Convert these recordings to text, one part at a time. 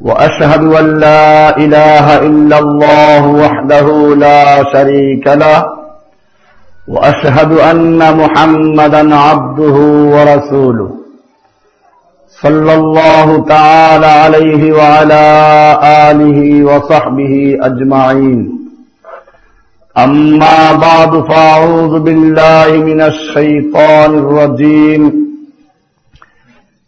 وأشهد أن لا إله إلا الله وحده لا شريك له وأشهد أن محمدا عبده ورسوله. صلى الله تعالى عليه وعلى آله وصحبه أجمعين. أما بعد فأعوذ بالله من الشيطان الرجيم.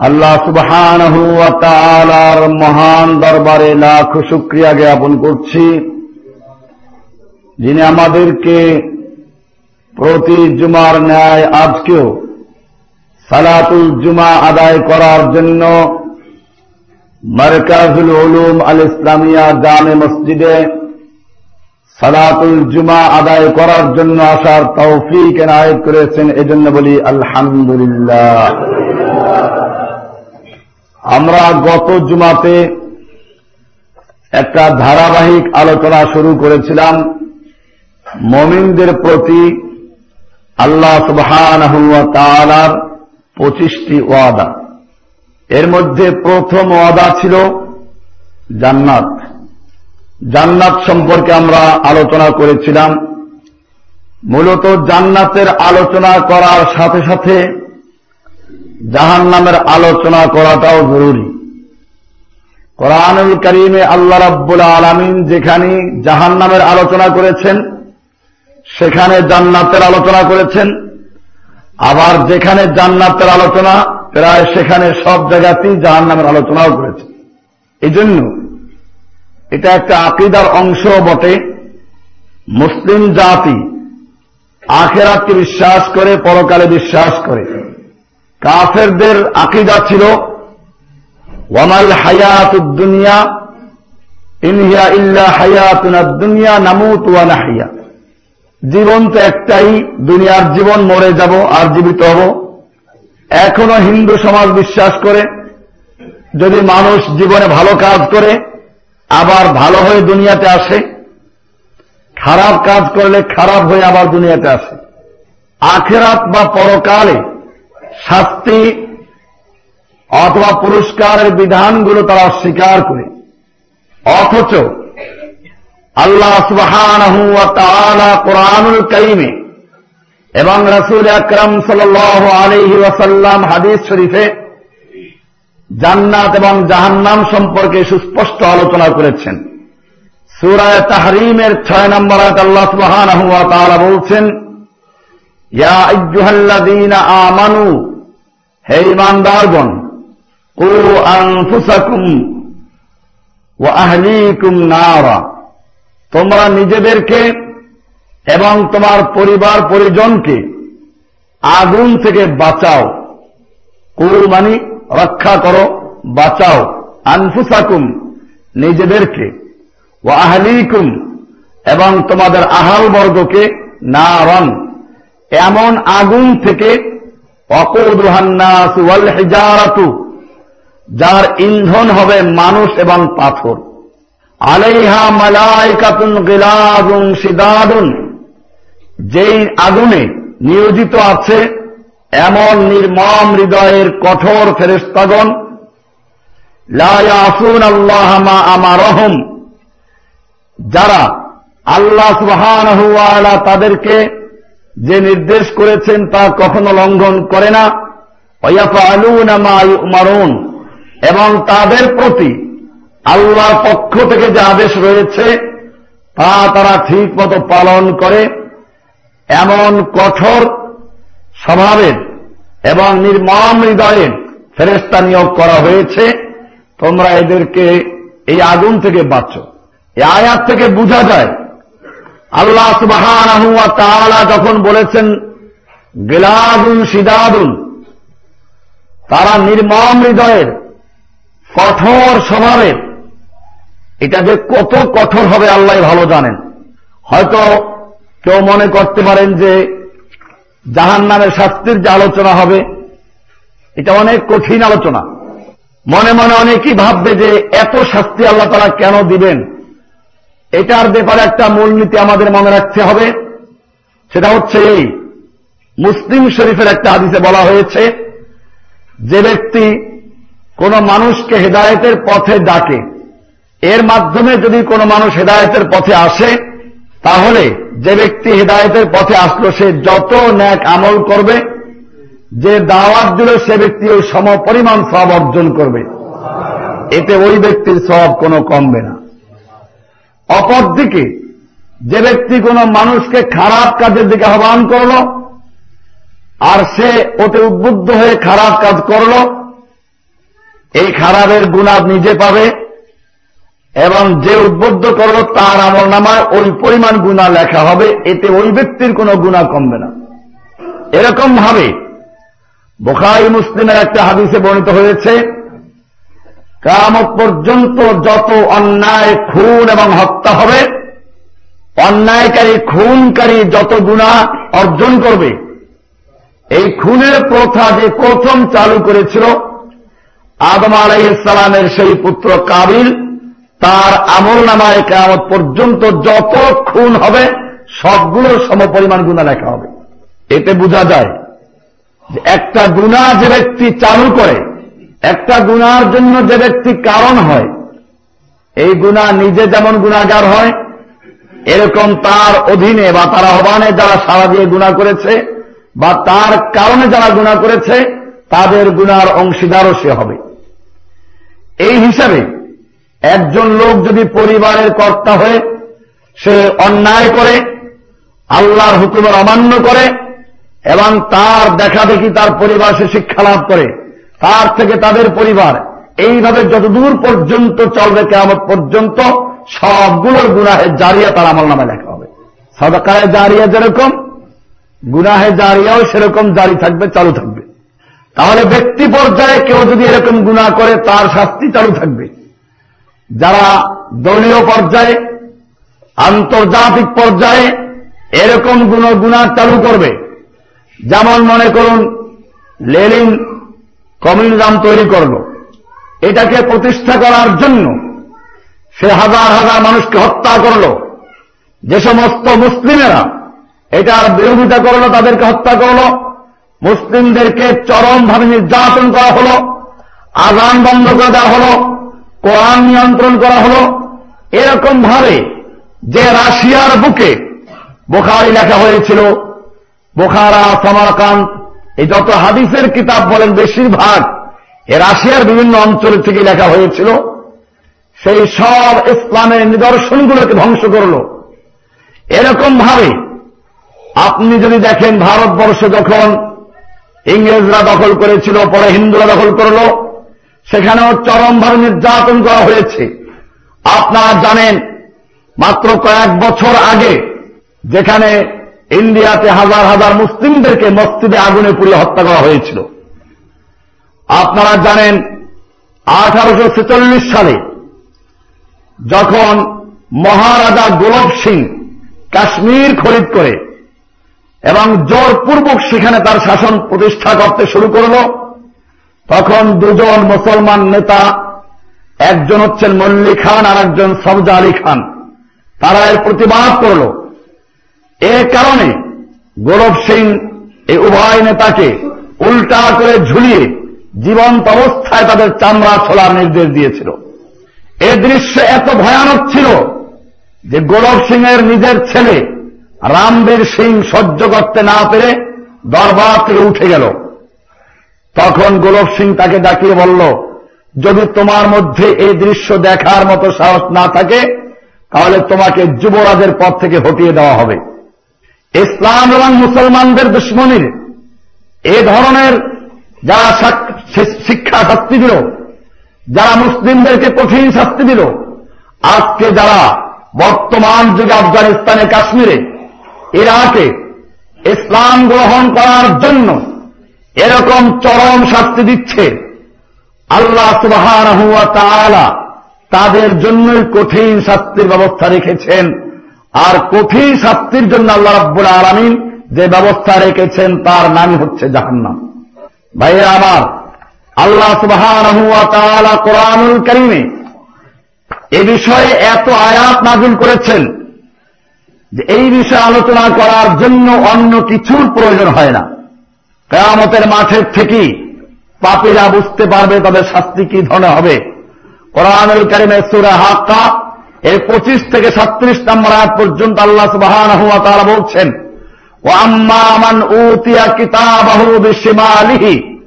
আল্লাহ সুবহান মহান দরবারে লাখ শুক্রিয়া জ্ঞাপন করছি, যিনি আমাদেরকে প্রতি জুমার ন্যায় আজকেও সালাতুল জুমা আদায় করার জন্য মারকাজুল উলুম আল ইসলামিয়া জামে মসজিদে সালাতুল জুমা আদায় করার জন্য আসার তৌফিক এনায়ত করেছেন। এজন্য বলি আলহামদুলিল্লাহ। আমরা গত জুমাতে একটা ধারাবাহিক আলোচনা শুরু করেছিলাম মমিনদের প্রতি আল্লাহ সুবহান তালার পঁচিশটি ওয়াদা। এর মধ্যে প্রথম ওয়াদা ছিল জান্নাত। জান্নাত সম্পর্কে আমরা আলোচনা করেছিলাম। মূলত জান্নাতের আলোচনা করার সাথে সাথে জাহান নামের আলোচনা করাটাও জরুরি। কোরআনুল করিমে আল্লাহ রাব্বুল আলমিন যেখানে জাহান নামের আলোচনা করেছেন, সেখানে জান্নাতের আলোচনা করেছেন। আবার যেখানে জান্নাতের আলোচনা, প্রায় সেখানে সব জায়গাতেই জাহান নামের আলোচনাও করেছেন। এই জন্য এটা একটা আকিদার অংশ বটে। মুসলিম জাতি আখেরাতকে বিশ্বাস করে, পরকালে বিশ্বাস করে। কাফেরদের আকিদা ছিল, ওয়ামাল হায়াত দুনিয়া ইনহিয়া ইল্লা হায়াতুনা দুনিয়া, নামুত ওয়া নাহিয়া। জীবন তো একটাই, দুনিয়ার জীবন মরে যাব, আর জীবিত হব। এখনও হিন্দু সমাজ বিশ্বাস করে, যদি মানুষ জীবনে ভালো কাজ করে, আবার ভালো হয়ে দুনিয়াতে আসে, খারাপ কাজ করলে খারাপ হয়ে আবার দুনিয়াতে আসে। আখেরাত বা পরকালে শাস্তি অথবা পুরস্কারের বিধানগুলো তারা অস্বীকার করে। অথচ আল্লাহ সুবহান কোরআনুল এবং রসুল আকরম সাল আলহি ওয়াসাল্লাম হাদিস শরীফে জান্নাত এবং জাহান্নাম সম্পর্কে সুস্পষ্ট আলোচনা করেছেন। সুরায় তাহরিমের ছয় নম্বর আল্লাহ সুবহান বলছেন আমানু, হে ইমানদারগণ ও আনফুসাকুম আহলিকুম নারা। তোমরা নিজেদেরকে এবং তোমার পরিবার পরিজনকে আগুন থেকে বাঁচাও। কুরু মানি রক্ষা করো, বাঁচাও। আনফুসাকুম নিজেদেরকে। ও আহলিকুম এবং তোমাদের আহাল বর্গকে না রন এমন আগুন থেকে অকুদুহান্নাসু যার ইন্ধন হবে মানুষ এবং পাথর। আলাইহা মালাইকাতুন গিলাদুন সিদাদুন যেই আগুনে নিয়োজিত আছে এমন নির্মম হৃদয়ের কঠোর ফেরেস্তাগণ লায়াসুন আল্লাহ মা আমারহম, যারা আল্লাহ সুবহান তাদেরকে যে নির্দেশ করেছেন তা কখনো লঙ্ঘন করে না। মারুন এবং তাদের প্রতি আল্লাহর পক্ষ থেকে যে আদেশ রয়েছে, তা তারা ঠিক মতো পালন করে। এমন কঠোর স্বভাবের এবং নির্মম হৃদয়ের ফেরেস্তা নিয়োগ করা হয়েছে। তোমরা এদেরকে এই আগুন থেকে বাঁচ। এই আয়াত থেকে বোঝা যায় আল্লাহ সুবাহ যখন বলেছেন, গেলাদুন সিদাদুন তারা নির্মম হৃদয়ের, কঠোর স্বভাবের, এটা যে কত কঠোর হবে আল্লাহ ভালো জানেন। হয়তো কেউ মনে করতে পারেন যে জাহান নামের শাস্তির যে আলোচনা হবে, এটা অনেক কঠিন আলোচনা। মনে মনে অনেকেই ভাববে যে এত শাস্তি আল্লাহ তারা কেন দিবেন? এটার ব্যাপারে একটা মূলনীতি আমাদের মনে রাখতে হবে। সেটা হচ্ছে এই। মুসলিম শরীফের একটা হাদিসে বলা হয়েছে, যে ব্যক্তি কোন মানুষকে হেদায়তের পথে ডাকে, এর মাধ্যমে যদি কোনো মানুষ হেদায়তের পথে আসে, তাহলে যে ব্যক্তি হেদায়তের পথে আসলো, সে যত ন্যাক আমল করবে, যে দাওয়াত দিল, সে ব্যক্তি ওই সম পরিমাণ সব অর্জন করবে। এতে ওই ব্যক্তির সব কোনো কমবে না। অপরদিকে যে ব্যক্তি কোনো মানুষকে খারাপ কাজের দিকে আহ্বান করল, আর সে ওতে উদ্বুদ্ধ হয়ে খারাপ কাজ করল, এই খারাপের গুণা নিজে পাবে, এবং যে উদ্বুদ্ধ করল তার আমল নামায় ওই পরিমাণ গুণা লেখা হবে, এতে ওই ব্যক্তির কোনো গুণা কমবে না। এরকম ভাবে বোখাই মুসলিমের একটা হাদিসে বর্ণিত হয়েছে কামত পর্যন্ত যত অন্যায়, খুন এবং হত্যা হবে, অন্যায়কারী, খুনকারী যত গুণা অর্জন করবে, এই খুনের প্রথা যে প্রথম চালু করেছিল, আদম আলাইসালামের সেই পুত্র কাবিল, তার আমল নামায় কেমন পর্যন্ত যত খুন হবে সবগুলোর সমপরিমাণ গুণা লেখা হবে। এতে বোঝা যায় একটা গুণা যে ব্যক্তি চালু করে একটা গুণার জন্য যে ব্যক্তি কারণ হয়, এই গুণা নিজে যেমন গুণাগার হয়, এরকম তার অধীনে বা তার আহ্বানে যারা সারা দিয়ে গুণা করেছে বা তার কারণে যারা গুণা করেছে, তাদের গুণার অংশীদারও সে হবে। এই হিসাবে একজন লোক যদি পরিবারের কর্তা হয়ে সে অন্যায় করে, আল্লাহর হুকুমের অমান্য করে এবং তার দেখাদেখি তার পরিবার সে শিক্ষা লাভ করে তার থেকে তাদের পরিবার। এইভাবে যতদূর পর্যন্ত চলবে কেমন পর্যন্ত সবগুলোর গুনাহে জারিয়া তার আমল নামে লেখা হবে। সদকায় জারিয়া যেরকম, গুনাহে জারিয়াও সেরকম, জারি থাকবে, চালু থাকবে। তাহলে ব্যক্তি পর্যায়ে কেউ যদি এরকম গুণা করে, তার শাস্তি চালু থাকবে। যারা দলীয় পর্যায়ে, আন্তর্জাতিক পর্যায়ে এরকম গুণ, গুণা চালু করবে, যেমন মনে করুন লেলিন কমিউনিজম তৈরি করল। এটাকে প্রতিষ্ঠা করার জন্য সে হাজার হাজার মানুষকে হত্যা করল। যে সমস্ত মুসলিমেরা এটার বিরোধিতা করল, তাদেরকে হত্যা করল। মুসলিমদেরকে চরমভাবে নির্যাতন করা হল, আজান বন্ধ করে দেওয়া হল, কোরআন নিয়ন্ত্রণ করা হল। এরকম ভাবে যে রাশিয়ার বুকে বোখারি লেখা হয়েছিল, বোখারা সমারকান্ত এই যত হাদিসের কিতাব বলেন বেশিরভাগ এ রাশিয়ার বিভিন্ন অঞ্চল থেকে লেখা হয়েছিল, সেই সব ইসলামের নিদর্শনগুলোকে ধ্বংস করল। এরকম ভাবে আপনি যদি দেখেন ভারতবর্ষ যখন ইংরেজরা দখল করেছিল, পরে হিন্দুরা দখল করল, সেখানেও চরমভাবে নির্যাতন করা হয়েছে। আপনারা জানেন, মাত্র কয়েক বছর আগে যেখানে ইন্ডিয়াতে হাজার হাজার মুসলিমদেরকে মসজিদে আগুনে পুড়িয়ে হত্যা করা হয়েছিল। আপনারা জানেন, আঠারোশো সালে যখন মহারাজা গোলক সিং কাশ্মীর খরিদ করে এবং জোরপূর্বক সেখানে তার শাসন প্রতিষ্ঠা করতে শুরু করল, তখন দুজন মুসলমান নেতা, একজন হচ্ছেন মল্লি খান আর একজন সবজা আলী খান, তারা এর প্রতিবাদ করল। এ কারণে গৌরব সিং এই উভয় নেতাকে উল্টা করে ঝুলিয়ে জীবন্ত অবস্থায় তাদের চামড়া ছোলার নির্দেশ দিয়েছিল। এ দৃশ্য এত ভয়ানক ছিল যে গৌরব সিং এর নিজের ছেলে রামবীর সিং সহ্য করতে না পেরে দরবার থেকে উঠে গেল। তখন গোলক সিং তাকে ডাকিয়ে বলল, যদি তোমার মধ্যে এই দৃশ্য দেখার মতো সাহস না থাকে, তাহলে তোমাকে যুবরাজের পথ থেকে হটিয়ে দেওয়া হবে। ইসলাম এবং মুসলমানদের দুশ্মনীর এ ধরনের যারা শিক্ষা শাস্তি দিল, যারা মুসলিমদেরকে কঠিন শাস্তি দিল, আজকে যারা বর্তমান যুগে আফগানিস্তানে, কাশ্মীরে, ইরাকে ইসলাম গ্রহণ করার জন্য এরকম চরম শাস্তি দিচ্ছে, আল্লাহ সুবাহ তাদের জন্যই কঠিন শাস্তির ব্যবস্থা রেখেছেন। আর কঠিন শাস্তির জন্য আল্লাহ রব্বুল আলমিন যে ব্যবস্থা রেখেছেন, তার নামই হচ্ছে জাহান্নাম। ভাইয়ের আমার, আল্লাহ সুবাহ কোরআনুল করিমে এ বিষয়ে এত আয়াত নাজিল করেছেন যে এই বিষয়ে আলোচনা করার জন্য অন্য কিছুর প্রয়োজন হয় না। কেয়ামতের মাঠের থেকেই পাপীরা বুঝতে পারবে তাদের শাস্তি কি ধরনের হবে। কোরআনুল করিমের সুরা হাক্কা এর পঁচিশ থেকে সাত্রিশ নম্বর আয়াত পর্যন্ত আল্লাহ সুবাহান হুয়া তারা বলছেন ও আম্মান উতিয়া কিতাবাহু বিশিমালিহি।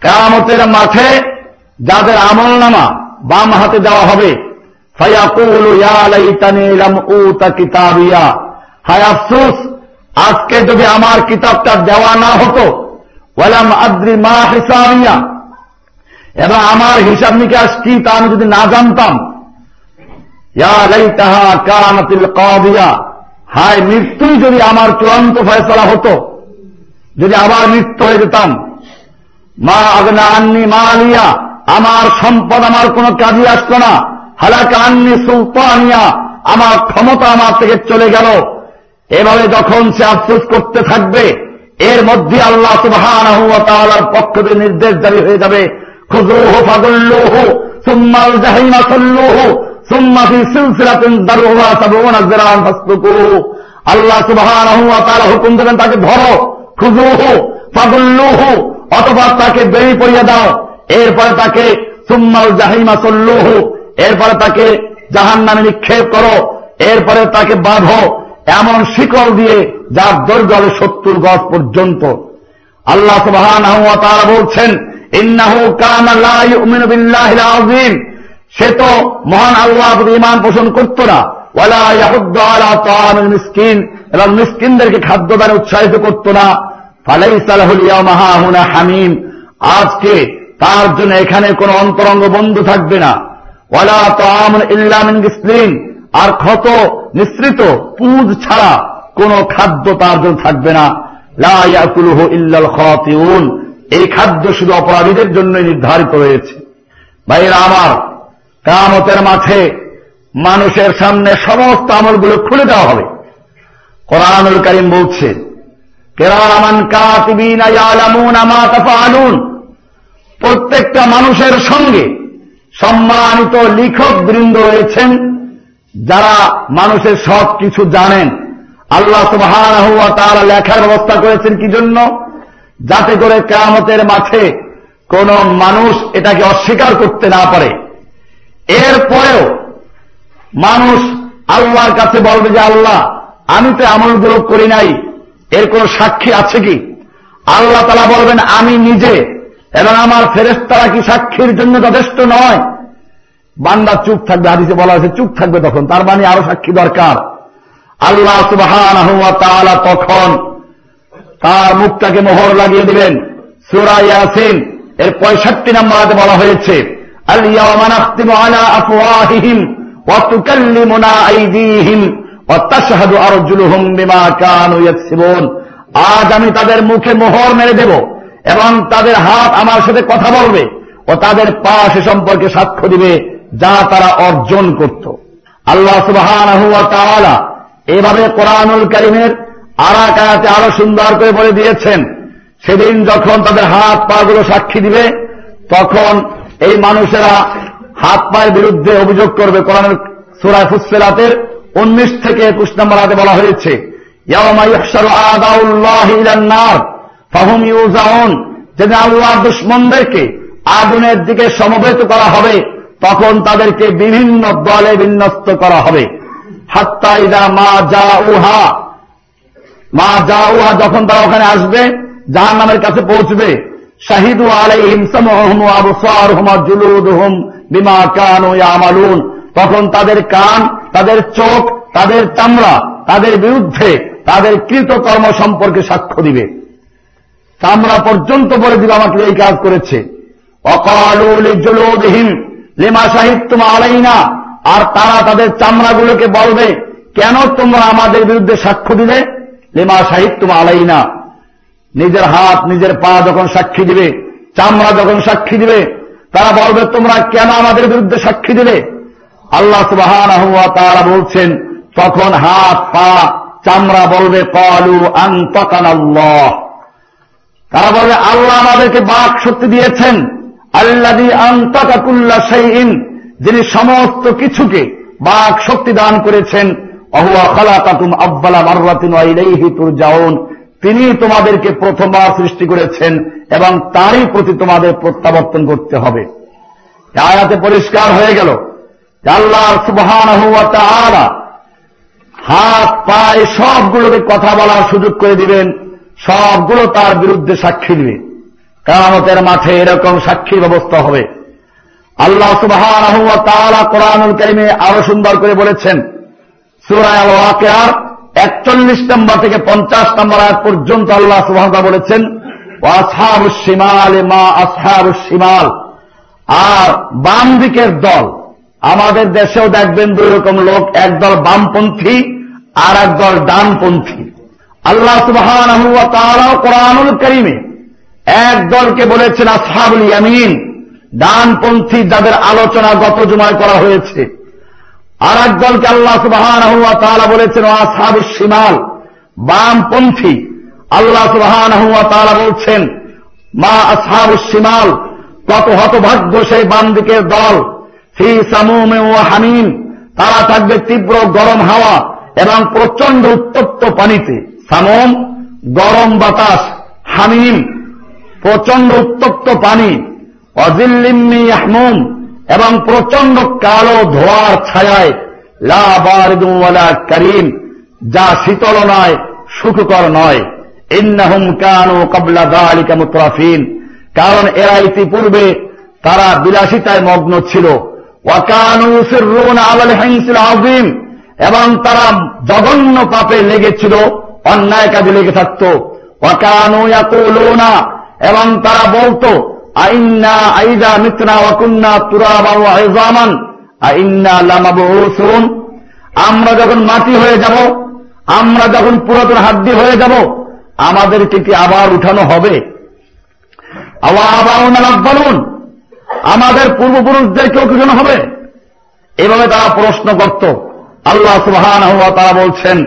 কেয়ামতের মাঠে যাদের আমল নামা বাম হাতে দেওয়া হবে হায় আফসুস, আজকে যদি আমার কিতাবটা দেওয়া না হতো, ওয়ালাম আদ্রি মা হিসাবিয়া। এবং আমার হিসাব নিকাশ কি তা আমি যদি না জানতাম হায়, মৃত্যুই যদি আমার চূড়ান্ত ফয়সলা হতো, যদি আবার মৃত্যু হয়ে যেতাম, মা আগনা আন্নি মা আলিয়া আমার সম্পদ আমার কোনো কাজে আসতো না। হালাকা আন্নি সুলতানিয়া, আমার ক্ষমতা আমার থেকে চলে গেল। এভাবে যখন সে আফসোস করতে থাকবে, এর মধ্যে আল্লাহ সুবাহ পক্ষ থেকে নির্দেশ জারি হয়ে যাবে। খুজরুহ ফাগুল্লুহ সুম্মাল জাহিমা সল্লুহ আল্লাহ সুবাহ হুকুম দেবেন তাকে ধরো, খুজুহু অথবা তাকে বেরি পড়িয়ে দাও। এরপরে তাকে সুম্মাল জাহিমা সল্লুহু, এরপরে তাকে জাহান নামে নিক্ষেপ করো, এরপরে তাকে বাঁধো এমন শিকল দিয়ে যার হবে সত্তর গজ পর্যন্ত। আল্লাহ সুবাহ বলছেন, ইন্নাহু কানা লা ইউমিনু বিল্লাহিল সে তো মহান আল্লাহ ইমান পোষণ করত না। মিসকিন। এবং মিসকিনদেরকে খাদ্যদানে উৎসাহিত করত না। হামিম। আজকে তার জন্য এখানে কোন অন্তরঙ্গ বন্ধু থাকবে না। ওয়ালা তামন ইল্লামিন আর ক্ষত নিঃসৃত পুজ ছাড়া কোন খাদ্য তার জন্য থাকবে না। লাকুলহ ইল্লাল খাতিউন। এই খাদ্য শুধু অপরাধীদের জন্যই নির্ধারিত রয়েছে। ভাইরা আমার কামতের মাঠে মানুষের সামনে সমস্ত আমলগুলো খুলে দেওয়া হবে। কোরআনুল করিম বলছে প্রত্যেকটা মানুষের সঙ্গে সম্মানিত লিখক বৃন্দ রয়েছেন, যারা মানুষের সব কিছু জানেন। আল্লাহ সুবাহ তারা লেখার ব্যবস্থা করেছেন কি জন্য? যাতে করে কেরামতের মাঠে কোন মানুষ এটাকে অস্বীকার করতে না পারে। এরপরেও মানুষ আল্লাহর কাছে বলবে যে, আল্লাহ, আমি তো আমলগুলো করি নাই। এর কোন সাক্ষী আছে কি? আল্লাহ তালা বলবেন, আমি নিজে। এবং আমার ফেরেস্তারা কি সাক্ষীর জন্য যথেষ্ট নয়? বান্দা চুপ থাকবে, হাদিসে বলা হয়েছে, চুপ থাকবে তখন। তার মানে আরও সাক্ষী দরকার। আল্লাহ সুবাহ তখন তার মুখটাকে মোহর লাগিয়ে দিলেন সুরাই আসিন এর পঁয়ষট্টি নম্বর বলা হয়েছে اليوم نختم على أفواههم وتكلمنا أيديهم وتشهد أرجلهم بما كانوا يكسبون আজ আমি তাদের মুখে মোহর মেরে দেব এবং তাদের হাত আমার সাথে কথা বলবে ও তাদের পা সে সম্পর্কে সাক্ষ্য দিবে যা তারা অর্জন করত আল্লাহ সুবাহ এভাবে কোরআনুল করিমের আরাকায়াতে আরো সুন্দর করে বলে দিয়েছেন সেদিন যখন তাদের হাত পা গুলো সাক্ষী দিবে তখন এই মানুষেরা হাত পায়ের বিরুদ্ধে অভিযোগ করবে কোরআনের সুরায় ফুসেলাতের উনিশ থেকে একুশ নম্বর আগে বলা হয়েছে যেদিন আল্লাহ দুশ্মনদেরকে আগুনের দিকে সমবেত করা হবে, তখন তাদেরকে বিভিন্ন দলে বিন্যস্ত করা হবে। হাত্তা ইদা মা যা উহা মা যা উহা যখন তারা ওখানে আসবে জাহান নামের কাছে পৌঁছবে শাহিদু আলাইহিম সামহুম আবসারহুম ওয়া বিমা তখন তাদের কান, তাদের চোখ, তাদের চামড়া, তাদের বিরুদ্ধে তাদের কৃতকর্ম সম্পর্কে সাক্ষ্য দিবে। চামড়া পর্যন্ত বলে দিবে আমাকে এই কাজ করেছে। অকালহীন লেমা সাহিত্য আলাই না আর তারা তাদের চামড়াগুলোকে বলবে, কেন তোমরা আমাদের বিরুদ্ধে সাক্ষ্য দিলে? লেমা সাহিত্য আলাই না নিজের হাত, নিজের পা যখন সাক্ষী দিবে, চামড়া যখন সাক্ষী দিবে, তারা বলবে, তোমরা কেন আমাদের বিরুদ্ধে সাক্ষী দিলে? আল্লাহ সুবাহান তারা বলছেন, তখন হাত, পা, চামড়া বলবে, কলু আন্তকান তারা বলবে, আল্লাহ আমাদেরকে বাক শক্তি দিয়েছেন। আল্লাদি আন্তকাকুল্লা সেইন যিনি সমস্ত কিছুকে বাক শক্তি দান করেছেন। অহুয়া খালা কাতুম আব্বালা মার্রাতিন যাওন তিনি তোমাদেরকে প্রথমবার সৃষ্টি করেছেন এবং তারই প্রতি তোমাদের প্রত্যাবর্তন করতে হবে। আয়াতে পরিষ্কার হয়ে গেল আল্লাহ সুবহান হাত, পায়ে সবগুলোকে কথা বলার সুযোগ করে দিবেন, সবগুলো তার বিরুদ্ধে সাক্ষী দিবে। কামতের মাঠে এরকম সাক্ষীর ব্যবস্থা হবে। আল্লাহ সুবহান কোরআনুল করিমে আরও সুন্দর করে বলেছেন সুরায় ওয়াকেয়ার একচল্লিশ নম্বর থেকে পঞ্চাশ নম্বর আয়াত পর্যন্ত আল্লাহ সুবাহ বলেছেন সীমাল মা সীমাল আর বাম দিকের দল, আমাদের দেশেও দেখবেন দুই রকম লোক একদল বামপন্থী আর একদল ডানপন্থী। আল্লাহ সুবাহান কোরআনুল করিমে এক দলকে বলেছেন, আসহাবুল ইয়ামিন। ডানপন্থী যাদের আলোচনা গত জুমায় করা হয়েছে। আর এক দলকে আল্লাহ সুবাহান বলেছেন আসহাবু সিমাল বামপন্থী। আল্লাহ সুবাহান বলছেন, মা আসহাবু সিমাল কত হতভাগ্য সেই বাম দিকের দল। ফি সামুমে ও হামিম, তারা থাকবে তীব্র গরম হাওয়া এবং প্রচণ্ড উত্তপ্ত পানিতে। সামম, গরম বাতাস, হামিম প্রচণ্ড উত্তপ্ত পানি। অজিল্লিম্মি আহমুম এবং প্রচণ্ড কালো ধোয়ার ছায়ায় লাবারদুওয়ালা করিম, যা শীতল নয়, সুখকর নয়। ইন্নাহুম কানু কবলা দালিকা মুতরাফিন। কারণ এরা ইতিপূর্বে তারা বিলাসিতায় মগ্ন ছিল। এবং তারা জঘন্য পাপে লেগেছিল, অন্যায় কাজে লেগে থাকত। ওয়াকানু ইয়াকুলুনা। এবং তারা বলতো আমরা যখন মাটি হয়ে যাব, আমরা যখন পুরাতন হাড্ডি হয়ে যাব, আমাদেরকে কি আবার উঠানো হবে? আমাদের পূর্বপুরুষদেরকেও কি হবে? এভাবে তারা প্রশ্ন করত। আল্লাহ সুবহান তারা বলছেন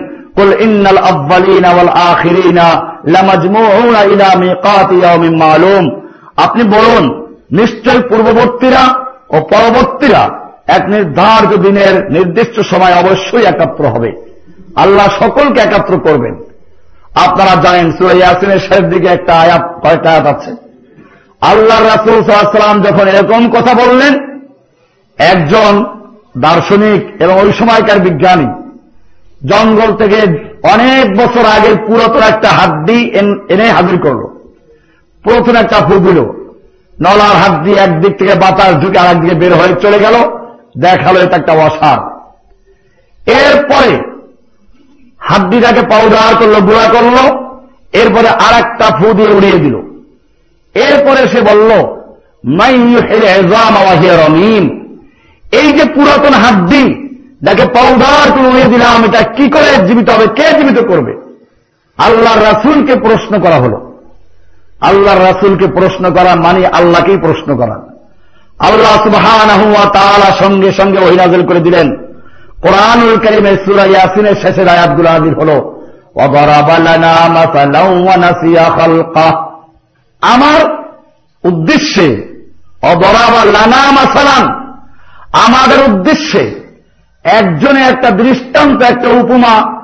আখিরিনা লামাজমুউনা ইলা মিকাতি ইয়াউমিন মালুম। আপনি বলুন, নিশ্চয় পূর্ববর্তীরা ও পরবর্তীরা এক নির্ধারিত দিনের নির্দিষ্ট সময় অবশ্যই একাত্র হবে। আল্লাহ সকলকে একাত্র করবেন। আপনারা জানেন সুরাইয়াসিনের শেষ দিকে একটা আয়াত, কয়েকটা আয়াত আছে। আল্লাহ রাসুল সাল্লাম যখন এরকম কথা বললেন, একজন দার্শনিক এবং ওই সময়কার বিজ্ঞানী, জঙ্গল থেকে অনেক বছর আগে পুরাতন একটা হাড্ডি এনে হাজির করল। পুরাতন একটা দিল। নলার হাত দিয়ে একদিক থেকে বাতাস ঢুকে আর একদিকে বের হয়ে চলে গেল। দেখাল এটা একটা অসার। এরপরে হাড্ডিটাকে পাউডার করল, গুঁড়া করল, এরপরে আর একটা ফু দিয়ে উড়িয়ে দিল। এরপরে সে বলল রমিন এই যে পুরাতন হাড্ডি, যাকে পাউডার করে উড়িয়ে দিলাম, এটা কি করে জীবিত হবে? কে জীবিত করবে? আল্লাহ রাসুলকে প্রশ্ন করা হল। আল্লাহ রাসুলকে প্রশ্ন করা মানে আল্লাহকেই প্রশ্ন করা। আল্লাহ সুবহান সঙ্গে সঙ্গে ওহিনাজল করে দিলেন। কোরআনুল করিমের সুরা ইয়াসিনের শেষের আয়াতগুলো হাজির হল আমার উদ্দেশ্যে আমাদের উদ্দেশ্যে একজনে একটা দৃষ্টান্ত, একটা উপমা,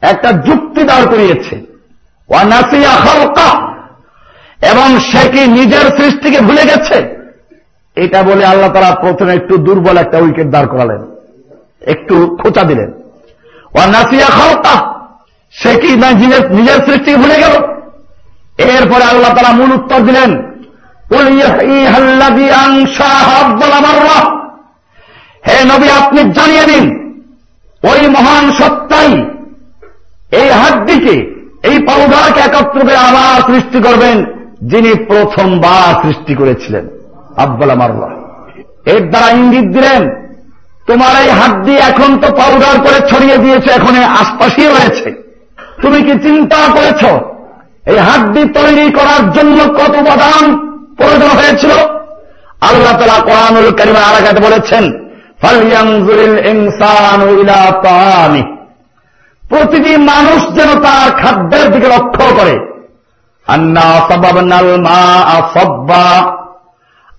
একটা যুক্তি দাঁড় করিয়েছে ওয়ানাসিয়া হলকা এবং সে কি নিজের সৃষ্টিকে ভুলে গেছে? এটা বলে আল্লাহ তারা প্রথমে একটু দুর্বল একটা উইকেট দাঁড় করালেন। একটু খোঁচা দিলেন। ওয়ানাসিয়া হলকা সে কি নিজের সৃষ্টিকে ভুলে গেল? এরপরে আল্লাহ তারা মূল উত্তর দিলেন হে নবী, আপনি জানিয়ে দিন, ওই মহান সত্তাই এই হাড্ডিকে, এই পাউডারকে একত্র করে আবার সৃষ্টি করবেন। যিনি প্রথমবার সৃষ্টি করেছিলেন আব্বাল মারলা এর দ্বারা ইঙ্গিত দিলেন, তোমার এই হাড্ডি এখন তো পাউডার করে ছড়িয়ে দিয়েছে, এখন আশপাশেই রয়েছে। তুমি কি চিন্তা করেছ? এই হাড্ডি তৈরি করার জন্য কত উপাদান প্রয়োজন হয়েছিল? আল্লাহ তালা কোরআনুল কারিমা আলাকাতে বলেছেন প্রতিটি মানুষ যেন তার খাদ্যের দিকে লক্ষ্য করে।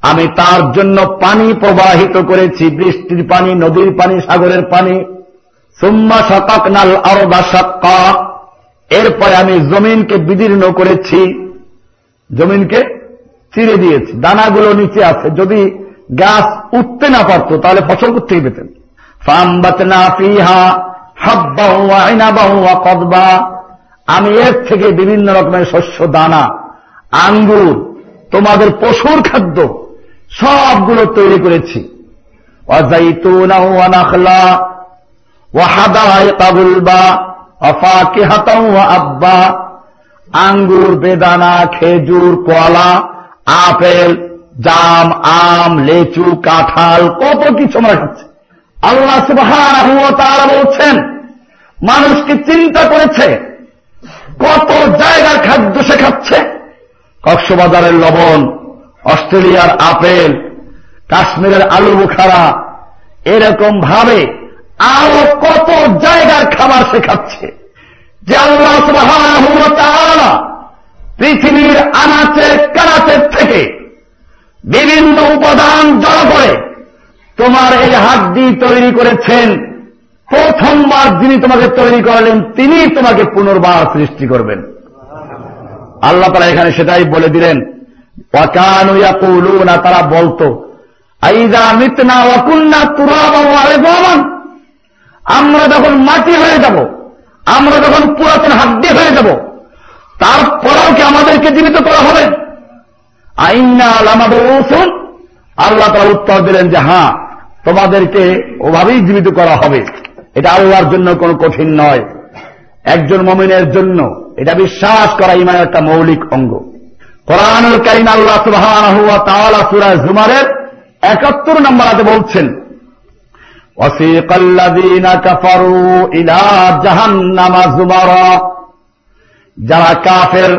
আমি তার জন্য পানি প্রবাহিত করেছি, বৃষ্টির পানি, নদীর পানি, সাগরের পানি। সুম্মা শতক নাল আরবা সক্কা। এরপরে আমি জমিনকে বিদীর্ণ করেছি, জমিনকে চিরে দিয়েছি। দানাগুলো নিচে আছে। যদি গাছ উঠতে না পারত, তাহলে ফসল করতেই পেতেন? কদবা। আমি এর থেকে বিভিন্ন রকমের শস্য, দানা, আঙ্গুর, তোমাদের পশুর খাদ্য, সবগুলো তৈরি করেছি। আব্বা। আঙ্গুর, বেদানা, খেজুর কলা আপেল, জাম, আম, লেচু, কাঁঠাল, কত কিছু আমরা খাচ্ছে। আল্লাহ তারা বলছেন মানুষকে চিন্তা করেছে কত জায়গার খাদ্য সে খাচ্ছে? কক্সবাজারের লবণ, অস্ট্রেলিয়ার আপেল, কাশ্মীরের আলু বুখারা, এরকম ভাবে আরও কত জায়গার খাবার সে খাচ্ছে? যে আল্লাহ পৃথিবীর আনাচে কানাচের থেকে বিভিন্ন উপাদান জড়ো করে তোমার এই হাড্ডি তৈরি করেছেন। প্রথমবার যিনি তোমাকে তৈরি করলেন তিনি তোমাকে পুনর্বার সৃষ্টি করবেন। আল্লাহ তারা এখানে সেটাই বলে দিলেন না তারা বলতো আমরা যখন মাটি হয়ে যাব, আমরা যখন পুরাতন হাড্ডি হয়ে যাব, তারপরেও কি আমাদেরকে জীবিত করা হবে? আইনা আমাদের ওসুন আল্লাহ তারা উত্তর দিলেন যে হ্যাঁ তোমাদেরকে ওভাবেই জীবিত করা হবে। এটা আল্লাহর জন্য কোনো কঠিন নয় একজন মমিনের জন্য এটা বিশ্বাস করা ইমানের একটা মৌলিক অঙ্গ কোরআনুল কারিম আল্লাহ সুবাহ সুরা জুমারের একাত্তর নম্বর আগে বলছেন وسيق الذين كفروا إلى جهنم زمرا যারা কাফের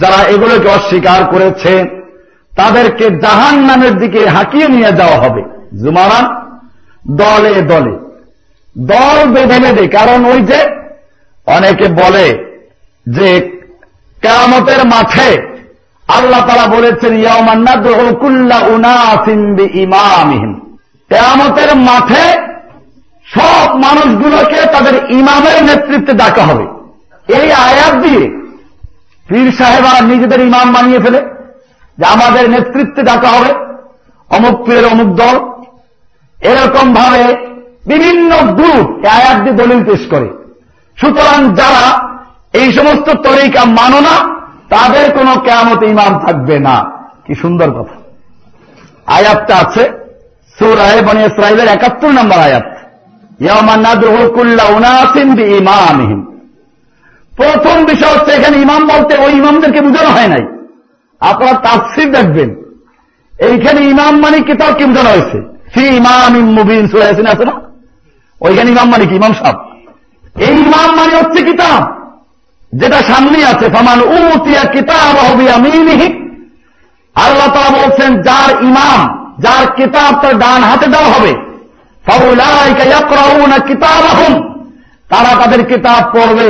যারা এগুলোকে অস্বীকার করেছে তাদেরকে জাহান নামের দিকে হাঁকিয়ে নিয়ে যাওয়া হবে জুমারান দলে দলে দল বেঁধে বেঁধে কারণ ওই যে অনেকে বলে যে কেরামতের মাঠে আল্লাহ তারা বলেছেন ইমামিহীন কেরামতের মাঠে সব মানুষগুলোকে তাদের ইমামের নেতৃত্বে ডাকা হবে। এই আয়াত দিয়ে পীর সাহেবরা নিজেদের ইমাম বানিয়ে ফেলে, যে আমাদের নেতৃত্বে ডাকা হবে। অমুক পীরের অমুক দল। এরকম ভাবে বিভিন্ন গ্রুপ আয়াত দিয়ে দলিল পেশ করে। সুতরাং যারা এই সমস্ত তরিকা মানো না, তাদের কোনো কেমত ইমাম থাকবে না। কি সুন্দর কথা। আয়াতটা আছে সুরায় বনে ইসরায়েলের একাত্তর নম্বর আয়াত। প্রথম বিষয় হচ্ছে এখানে ইমাম বলতে ওই ইমামদেরকে বোঝানো হয় নাই। আপনারা তাফসির দেখবেন। এইখানে ইমাম মানে কিতাবকে বোঝানো হয়েছে? ফি ইমাম মুবিন সুরাইসিন আছে না? ওইখানে ইমাম মানে কি ইমাম সাহ এই ইমাম মানে হচ্ছে কিতাব, যেটা সামনে আছে। ফামান উতিয়া কিতাব হবে আমি আল্লাহ তারা বলছেন, যার ইমাম, যার কিতাব তার ডান হাতে দেওয়া হবে তারা তাদের কিতাব পড়বে।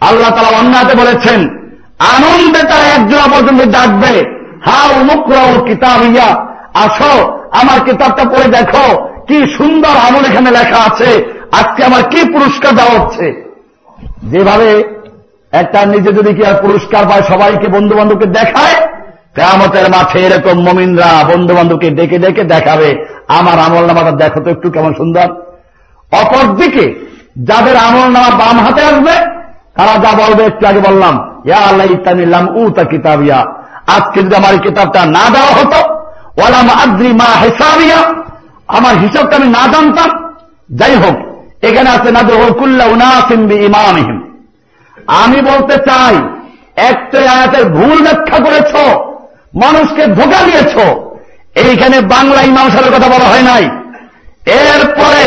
আল্লাহ তারা অন্যাতে বলেছেন আনন্দে তারা একজোড়া পর্যন্ত ডাকবে হা উমুকরাও কিতাব ইয়া আসো, আমার কিতাবটা পড়ে দেখো। কি সুন্দর আমল এখানে লেখা আছে। আজকে আমার কি পুরস্কার দেওয়া হচ্ছে? যেভাবে একটা নিজে যদি কি আর পুরস্কার পায়, সবাইকে বন্ধু বান্ধবকে দেখায় কেমতের মাঠে এরকম মমিনরা বন্ধু বান্ধবকে ডেকে ডেকে দেখাবে। আমার আমল নামাটা দেখো তো একটু কেমন সুন্দর। অপরদিকে যাদের আমল নামা বাম হাতে আসবে, তারা যা বলবে, একটু আগে বললাম, ইয়া আল্লাহ ইতানিল্লাম উ তা কিতাব ইয়া আজকে যদি আমার কিতাবটা না দেওয়া হতো, ওয়ালাম আদ্রি মা হেসাবিয়া আমার হিসাবটা আমি না জানতাম। যাই হোক, এখানে আছে না দোহকুল্লা উনাসিম্বি ইমামহিম আমি বলতে চাই একটা আয়াতের ভুল ব্যাখ্যা করেছ, মানুষকে ধোকা দিয়েছ। এইখানে বাংলা ইমাম সাহেবের কথা বলা হয় নাই। এরপরে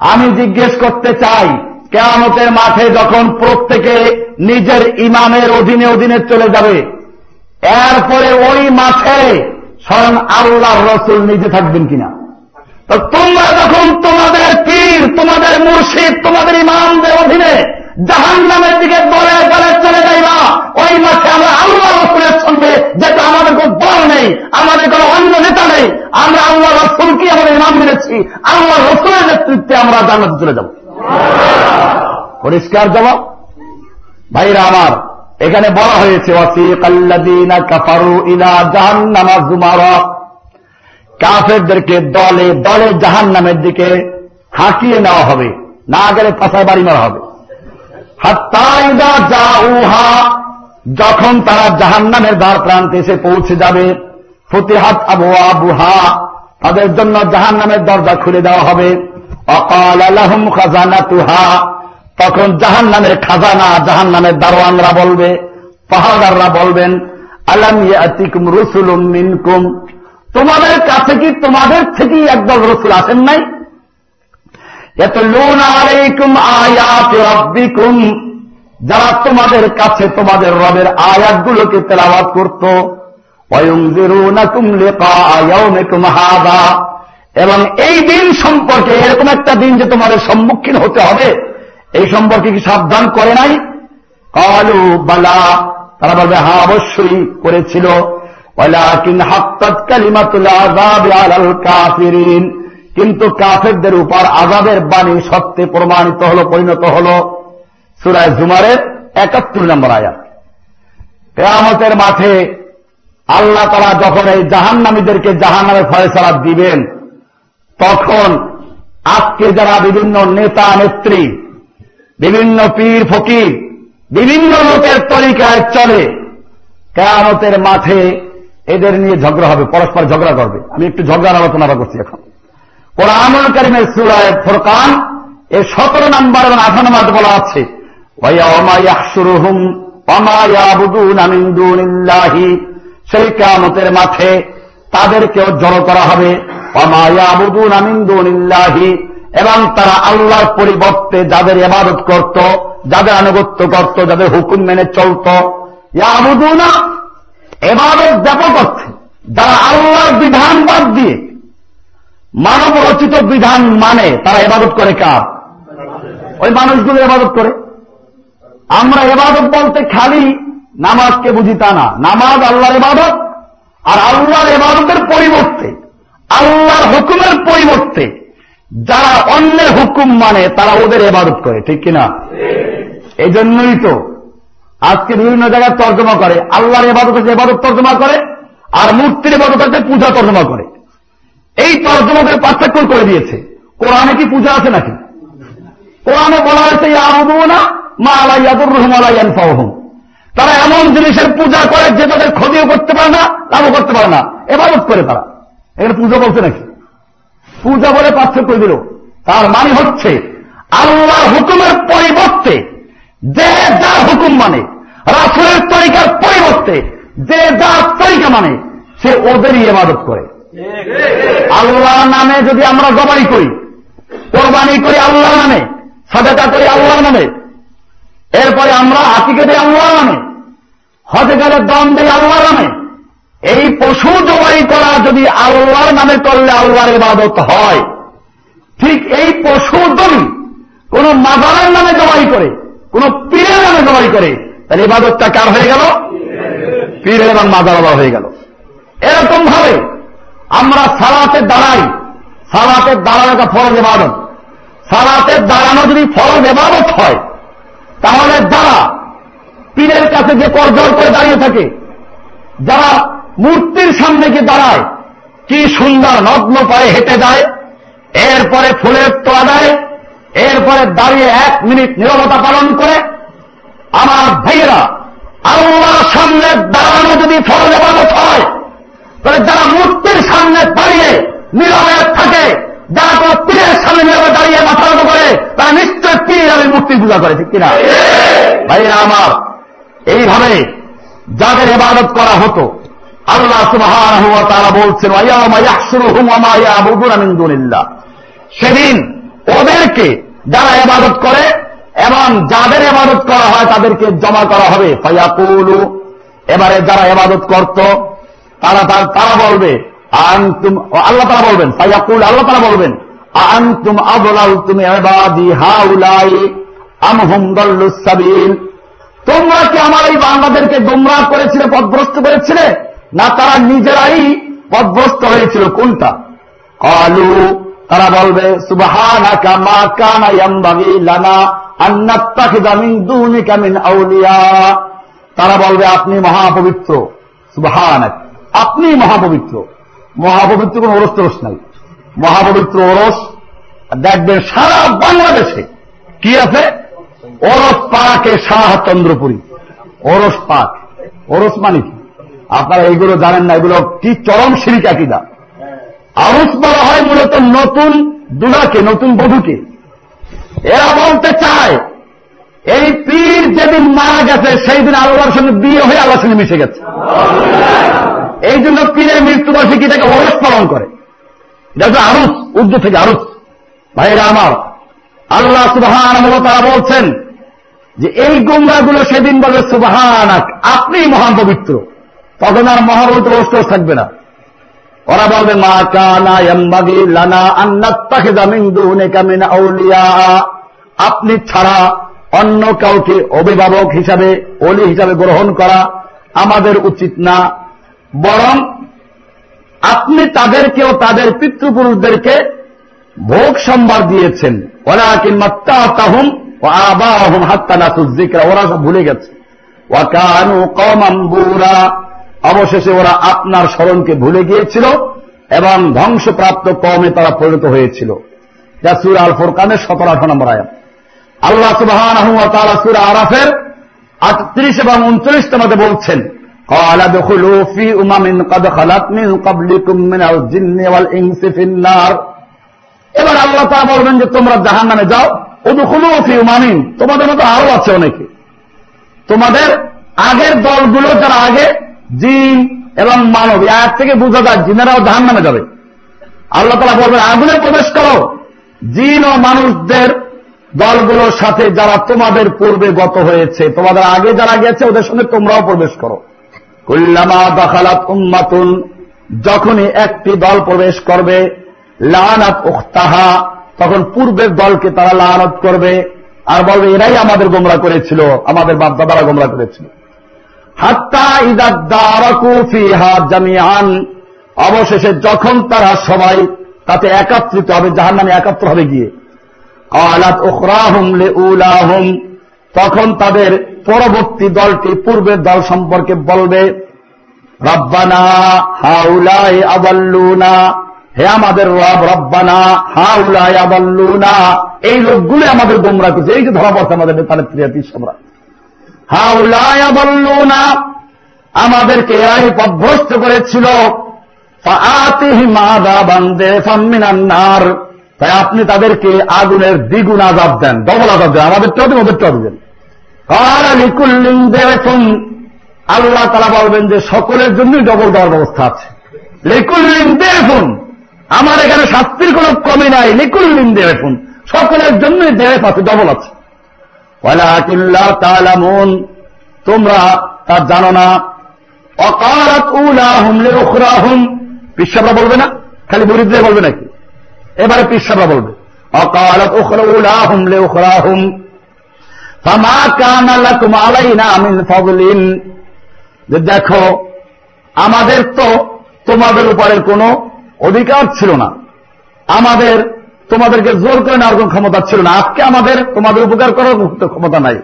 আমি জিজ্ঞেস করতে চাই, কেয়ামতের মাঠে যখন প্রত্যেকে নিজের ইমামের অধীনে অধীনে চলে যাবে, এরপরে ওই মাঠে স্বয়ং আল্লাহ রসুল নিজে থাকবেন কিনা? তোমরা যখন তোমাদের পীর, তোমাদের মুর্শিদ, তোমাদের ইমামদের অধীনে জাহান নামের দিকে দলে দলে চলে যাইবা, ওই মাঠে আমরা আল্লাহ রসুলের সঙ্গে যেটা আমাদের কোন দল নেই, আমাদের কোন অন্য নেতা নেই, আমরা আল্লাহ রসুলকে আমাদের ইমাম মেরেছি আল্লাহ রসুলের নেতৃত্বে আমরা জানাতে চলে যাব। পরিষ্কার জবাব? ভাইরা আমার এখানে বলা হয়েছে কাফেরদেরকে দলে দলে জাহান নামের দিকে হাঁকিয়ে নেওয়া হবে, না গেলে পাশায় বাড়ি মারা হবে। যখন তারা জাহান নামের দ্বার প্রান্তে এসে পৌঁছে যাবে, ফতিহাত আবুয়া বুহা তাদের জন্য জাহান নামের দরজা খুলে দেওয়া হবে। অকাল আলহম খাজানা তুহা তখন জাহান নামের খাজানা জাহান নামের দারোয়ানরা বলবে পাহাড়াররা বলবেন, আলাম ইয়াতিকুম রসুলুম মিনকুম? তোমাদের কাছে কি তোমাদের থেকেই একদল রসুল আসেন নাই? এত লোন আলাইকুম আয়াত রব্বিকুম। যারা তোমাদের কাছে তোমাদের রবের আয়াতগুলোকে তেলাওয়াত করত এবং এই দিন সম্পর্কে এরকম একটা দিন যে তোমাদের সম্মুখীন হতে হবে। এই সম্পর্কে কি সাবধান করে নাই? কালু, বালা। তারা বলবে হ্যাঁ অবশ্যই করেছিল। কিন্তু কাফেরদের উপর আজাবের বাণী সত্যে প্রমাণিত হল, পরিণত হল। সুরায় জুমারের একাত্তর নম্বর আয়াত। কেয়ামতের মাঠে আল্লাহ তারা যখন এই জাহান্নামীদেরকে জাহান্নামের ফয়সলা দিবেন, তখন আজকে যারা বিভিন্ন নেতা, নেত্রী বিভিন্ন পীর ফকির বিভিন্ন লোকের তরিকায় চলে। কেয়ামতের মাঠে এদের নিয়ে ঝগড়া হবে, পরস্পর ঝগড়া করবে। আমি একটু ঝগড়ার আলোচনা করছি এখন। কোরআনুল করিমের সুরায় ফোরকান এর সতেরো নম্বর এবং আঠারো নম্বর বলা আছে সেই কেমতের মাঠে তাদেরকেও জড়ো করা হবে অমায়াবুদুন আমিন্দুনিল্লাহি এবং তারা আল্লাহর পরিবর্তে যাদের এবাদত করত, যাদের আনুগত্য করত, যাদের হুকুম মেনে চলত। ইয়াবুদুনা এবাদত ব্যাপক অর্থে যারা আল্লাহর বিধান বাদ দিয়ে মানব রচিত বিধান মানে তারা এবাদত করে কার? ওই মানুষগুলো এবাদত করে। আমরা এবাদত বলতে খালি নামাজকে বুঝি তা না। নামাজ আল্লাহর এবাদত আর আল্লাহর এবাদতের পরিবর্তে, আল্লাহর হুকুমের পরিবর্তে যারা অন্যের হুকুম মানে তারা ওদের এবাদত করে, ঠিক কিনা? এই জন্যই তো আজকে বিভিন্ন জায়গায় তর্জমা করে। আল্লাহর এবাদত হচ্ছে এবাদত তর্জমা করে, আর মূর্তির এবাদত হচ্ছে পূজা তর্জমা করে। এই তর্জমাদের পার্থক্য করে দিয়েছে। কোরআনে কি পূজা আছে নাকি? কোরআনে বলা হয়েছে না মা আলাইয়াদুর রহম আলাইয়ান ফাহম তারা এমন জিনিসের পূজা করে যে তাদের ক্ষতিও করতে পারে না, লাভও করতে পারে না। এবাদত করে তারা। এখানে পুজো বলছে নাকি? পূজা বলে পার্থক্য দিল। তার মানে হচ্ছে আল্লাহ হুকুমের পরিবর্তে, যে যা হুকুম মানে রাসুলের তরিকার পরিবর্তে, যে যা তরিকা মানে সে ওদেরই এবাদত করে। আল্লাহ নামে যদি আমরা জবাই করি, কোরবানি করি আল্লাহ নামে, সাদাকা করি আল্লাহ নামে, এরপরে আমরা আতিকে দিই আল্লাহ নামে হজে গেলে দম দিই আল্লাহ নামে এই পশু জবাই করা যদি আল্লাহর নামে করলে আল্লাহর ইবাদত হয়, ঠিক এই পশু যদি কোন মাদারের নামে জবাই করে, কোন পীরের নামে জবাই করে, তাহলে ইবাদতটা কার হয়ে গেল? পীরের এবং মাজার হয়ে গেল। এরকম ভাবে আমরা সালাতে দাঁড়াই সালাতের দাঁড়ানো একটা ফরজ এবাদত সালাতের দাঁড়ানো যদি ফরজ এবাদত হয়, তাহলে যারা পীরের কাছে যে করজল করে দাঁড়িয়ে থাকে, যারা মূর্তির সামনে গিয়ে দাঁড়ায়। কি সুন্দর নগ্ন পায়ে হেঁটে যায়। এরপরে ফুলের তোলা দেয়। এরপরে দাঁড়িয়ে এক মিনিট নিরবতা পালন করে। আমার ভাইয়েরা, আল্লাহর সামনে দাঁড়ানো যদি ফরজ এবাদত হয়, তাহলে যারা মূর্তির সামনে দাঁড়িয়ে নীরবে থাকে, যারা কোনো পীরের সামনে নিয়ে দাঁড়িয়ে মাথা করে, তারা নিশ্চয় পীর আমি মূর্তি পূজা করে, ঠিক কিনা? ভাইরা আমার, এইভাবে যাদের এবাদত করা হতো আল্লাহ তারা বলছেন সেদিন ওদেরকে যারা এবাদত করে এবং যাদের এবাদত করা হয় তাদেরকে জমা করা হবে। ফাইয়াকুলু এবারে যারা এবাদত করত, তারা তারা বলবে, আনতুম আল্লাহ তারা বলবেন ফাইয়াকুল আল্লাহ তারা বলবেন, আনতুম আবলাল তুমি এবাদি হাউলাই আমহুম দল্লুস সাবিল? তোমরা কি আমার এই বাংলাদেরকে গোমরাহ করেছিলে, পদভ্রষ্ট করেছিলে? না তারা নিজেরাই পদভ্রষ্ট হয়েছিল, কোনটা? কালু, তারা বলবে তারা বলবে, আপনি মহাপবিত্র আপনি মহাপবিত্র। মহাপবিত্র কোন ওরস তরস নাই। মহাপবিত্র ওরস, দেখবেন সারা বাংলাদেশে কি আছে? ওরস পাকে শাহ চন্দ্রপুরী। ওরস পাক। ওরস মানে কি? আপনারা এইগুলো জানেন না, এগুলো কি চরম সিরিক আকিদা। আরস বলা হয় মূলত নতুন দুলাকে, নতুন বধুকে। এরা বলতে চায়, এই পীর যেদিন মারা গেছে সেই দিন আল্লাহর সঙ্গে বিয়ে হয়ে আল্লাহর সঙ্গে মিশে গেছে। এই জন্য পীরের মৃত্যুবার্ষিকীটাকে ওরস পালন করে? এটা হচ্ছে আরুস উর্দু থেকে আরুস ভাইরা আমার, আল্লাহ সুবাহান তারা বলছেন যে এই গুমরাগুলো সেদিন বলে সুবাহান আপনি মহান পবিত্র। তখন আর মহাপবিত্র অস্ত্র থাকবে না। ওরা বলবে, মা কানা এম্বাগি লানা আন্নাত্তাকে জামিন দুনে কামিন আউলিয়া। আপনি ছাড়া অন্য কাউকে অভিভাবক হিসাবে অলি হিসাবে গ্রহণ করা আমাদের উচিত না। বরং আপনি তাদেরকেও তাদের পিতৃপুরুষদেরকে ভোগ সম্ভার দিয়েছেন। ওরা কিংবা তাহুম ও আবাহুম হাত্তা নাসুজিকরা ওরা সব ভুলে গেছে। ওয়াকানু কমাম্বুরা অবশেষে ওরা আপনার স্মরণকে ভুলে গিয়েছিল এবং ধ্বংসপ্রাপ্ত কমে তারা পরিণত হয়েছিল যা সুর আল ফোরকানের সতেরো আঠারো নম্বর আয়াত আল্লাহ সুবাহ সুর আরাফের আটত্রিশ এবং উনত্রিশ তোমাকে বলছেন قال ادخلوا في أمم قد خلت من قبلكم من الجن والإنس في النار এবার আল্লাহ তা বলবেন যে তোমরা জাহান নামে যাও উদুখুলু ফি উমামিন তোমাদের মতো আরো আছে অনেকে তোমাদের আগের দলগুলো যারা আগে জিন এবং মানব এক থেকে বোঝা যায় জিনেরাও জাহান নামে যাবে। আল্লাহ তালা বলবেন, আগুনে প্রবেশ করো। জিন ও মানুষদের দলগুলোর সাথে যারা তোমাদের পূর্বে গত হয়েছে, তোমাদের আগে যারা গেছে ওদের সঙ্গে তোমরাও প্রবেশ করো। কুল্লামা দাখালাত উম্মাতুন, যখনই একটি দল প্রবেশ করবে, লানাত উখতাহা, তখন পূর্বের দলকে তারা লানত করবে। আর বলবে, এরাই আমাদের গোমরা করেছিল, আমাদের বাপদাদারা গোমরা করেছিল। জামিয়ান অবশেষে যখন তারা সবাই তাতে একাত্রিত হবে জাহান নামে একাত্র হবে গিয়ে। আলাত ওখরাহুম লে উলাহুম তখন তাদের পরবর্তী দলটি পূর্বের দল সম্পর্কে বলবে, রব্বানা হাউলাই আবাল্লুনা হে আমাদের রব, রব্বানা হাউলাই আবাল্লুনা এই লোকগুলো আমাদের গোমরা করছে। এই যে ধরা পড়ছে আমাদের নেতানের পিসরা হাউলাই আবাল্লুনা আমাদেরকে এরাই পদভ্রষ্ট করেছিল। তাই আপনি তাদেরকে আগুনের দ্বিগুণ আজাব দেন, ডবল আজাব দেন, আমাদের তো ওদের দেন আল্লাহ তারা বলবেন যে সকলের জন্যই ডবল দেওয়ার ব্যবস্থা আছে। লিকুল্লিং দেখুন আমার এখানে শাস্তির কোন কমি নাই। লিকুল্লিং দেখুন সকলের জন্যই দেহ আছে, ডবল আছে। তোমরা তা জানো না। অকারাত উলাহুম লিউখরাহুম পিসাবরা বলবে না? খালি মুরিদদের বলবে নাকি? এবারে পিসাবরা বলবে। অকারাত উখরাউলাহুম লিউখরাহুম, ফামা কানা লাকুম আলাইনা মিন যে দেখো, আমাদের তো তোমাদের উপরে কোনো অধিকার ছিল না। আমাদের তোমাদেরকে জোর করে নেওয়ার কোন ক্ষমতা ছিল না। আজকে আমাদের, তোমাদের উপকার করার ক্ষমতা নাই।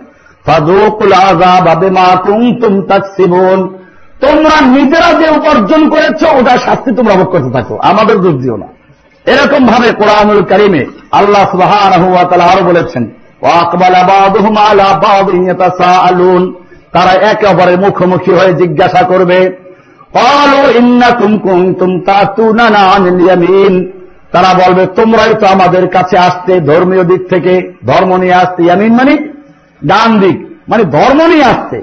তোমরা নিজেরা যে উপার্জন করেছ, ওটা শাস্তি তোমরা ভোগ করতে থাকো। আমাদের দোষ দিও না। এরকম ভাবে কোরআনুল করিমে আল্লাহ সুবাহ আরও বলেছেন তারা একে অপরের মুখোমুখি হয়ে জিজ্ঞাসা করবে তারা বলবে, তোমরাই তো আমাদের কাছে আসতে, ধর্মীয় দিক থেকে ধর্ম নিয়ে আসতে ইয়ামিন মানে ডান দিক মানে ধর্ম নিয়ে আসতে।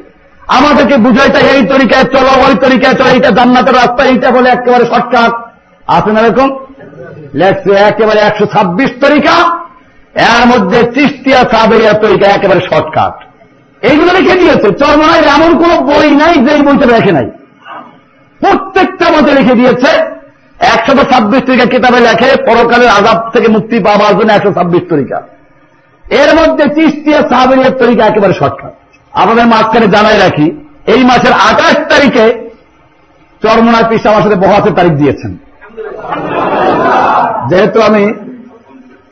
আমাদেরকে বুঝাইতে এই তরিকায় চলো, ওই তরিকায় চলো, এইটা জান্নাতের রাস্তা, এইটা বলে একেবারে শর্টকাট। আছে না এরকম? লেখছে একেবারে একশো ছাব্বিশ তরিকা, এর মধ্যে চিস্তিয়া সাবেরিয়া তরিকা একেবারে শর্টকাট। এইগুলো লিখে দিয়েছে চরমনায় এমন কোন বই নাই যে বইটা রেখে নাই। প্রত্যেকটা মধ্যে লিখে দিয়েছে একশত ছাব্বিশ তরিকা কিতাবে লেখে, পরকালের আজাব থেকে মুক্তি পাওয়ার জন্য একশো ছাব্বিশ তরিকা। এর মধ্যে চিস্তিয়া সাহাবেরিয়ার তরিকা একেবারে শর্টকাট। আমাদের মাঝখানে জানাই রাখি, এই মাসের আঠাশ তারিখে চরমনায় পিসা আমার সাথে বহাসের তারিখ দিয়েছেন। যেহেতু আমি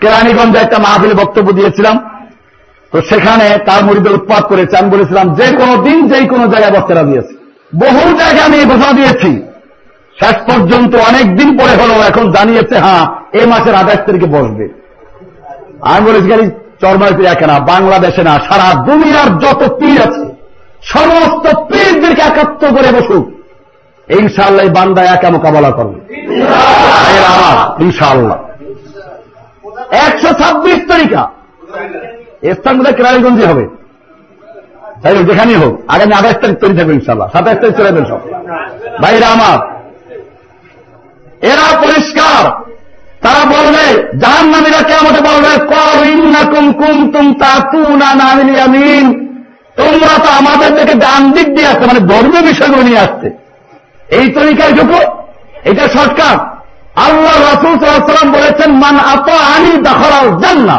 কেরানীগঞ্জে একটা মাহফিলে বক্তব্য দিয়েছিলাম, তো সেখানে তার মরিদের উৎপাদ করেছে। আমি বলেছিলাম, যে কোনো দিন, যে কোনো জায়গায় বক্তারা দিয়েছে। বহু জায়গায় আমি এই ঘোষণা দিয়েছি। শেষ পর্যন্ত অনেক দিন পরে হলো, এখন জানিয়েছে হ্যাঁ এই মাসের আঠাশ তারিখে বসবে। আমি বলেছি, খালি চরমায় পীর একে না বাংলাদেশে না, সারা দুনিয়ার যত পীর আছে, সমস্ত পীরদেরকে একাত্ম করে বসুক। ইনশাল্লাহ এই বান্দা একা মোকাবেলা করবে। ইনশাল্লাহ একশো ছাব্বিশ তারিখা স্থান বোধহয় কেরানীগঞ্জে হবে। তাই যেখানেই হোক, আগামী আঠাশ তারিখ তৈরি থাকবে ইনশাল্লাহ সাতাশ তারিখ চলে যাবেন সব। ভাইরা আমার এরা পরিষ্কার। তারা বলবে জাহান নামীরা কে আমাকে বলবে কুম কুম তুম তা তু তোমরা তো আমাদের থেকে ডান দিক দিয়ে আসতে মানে ধর্মীয় বিষয়গুলো নিয়ে আসতে। এই তরিকায় ঢুকো, এটা শর্টকাট আল্লাহ রসুল সাল্লাম বলেছেন, মান আপ আনি দখল জান্না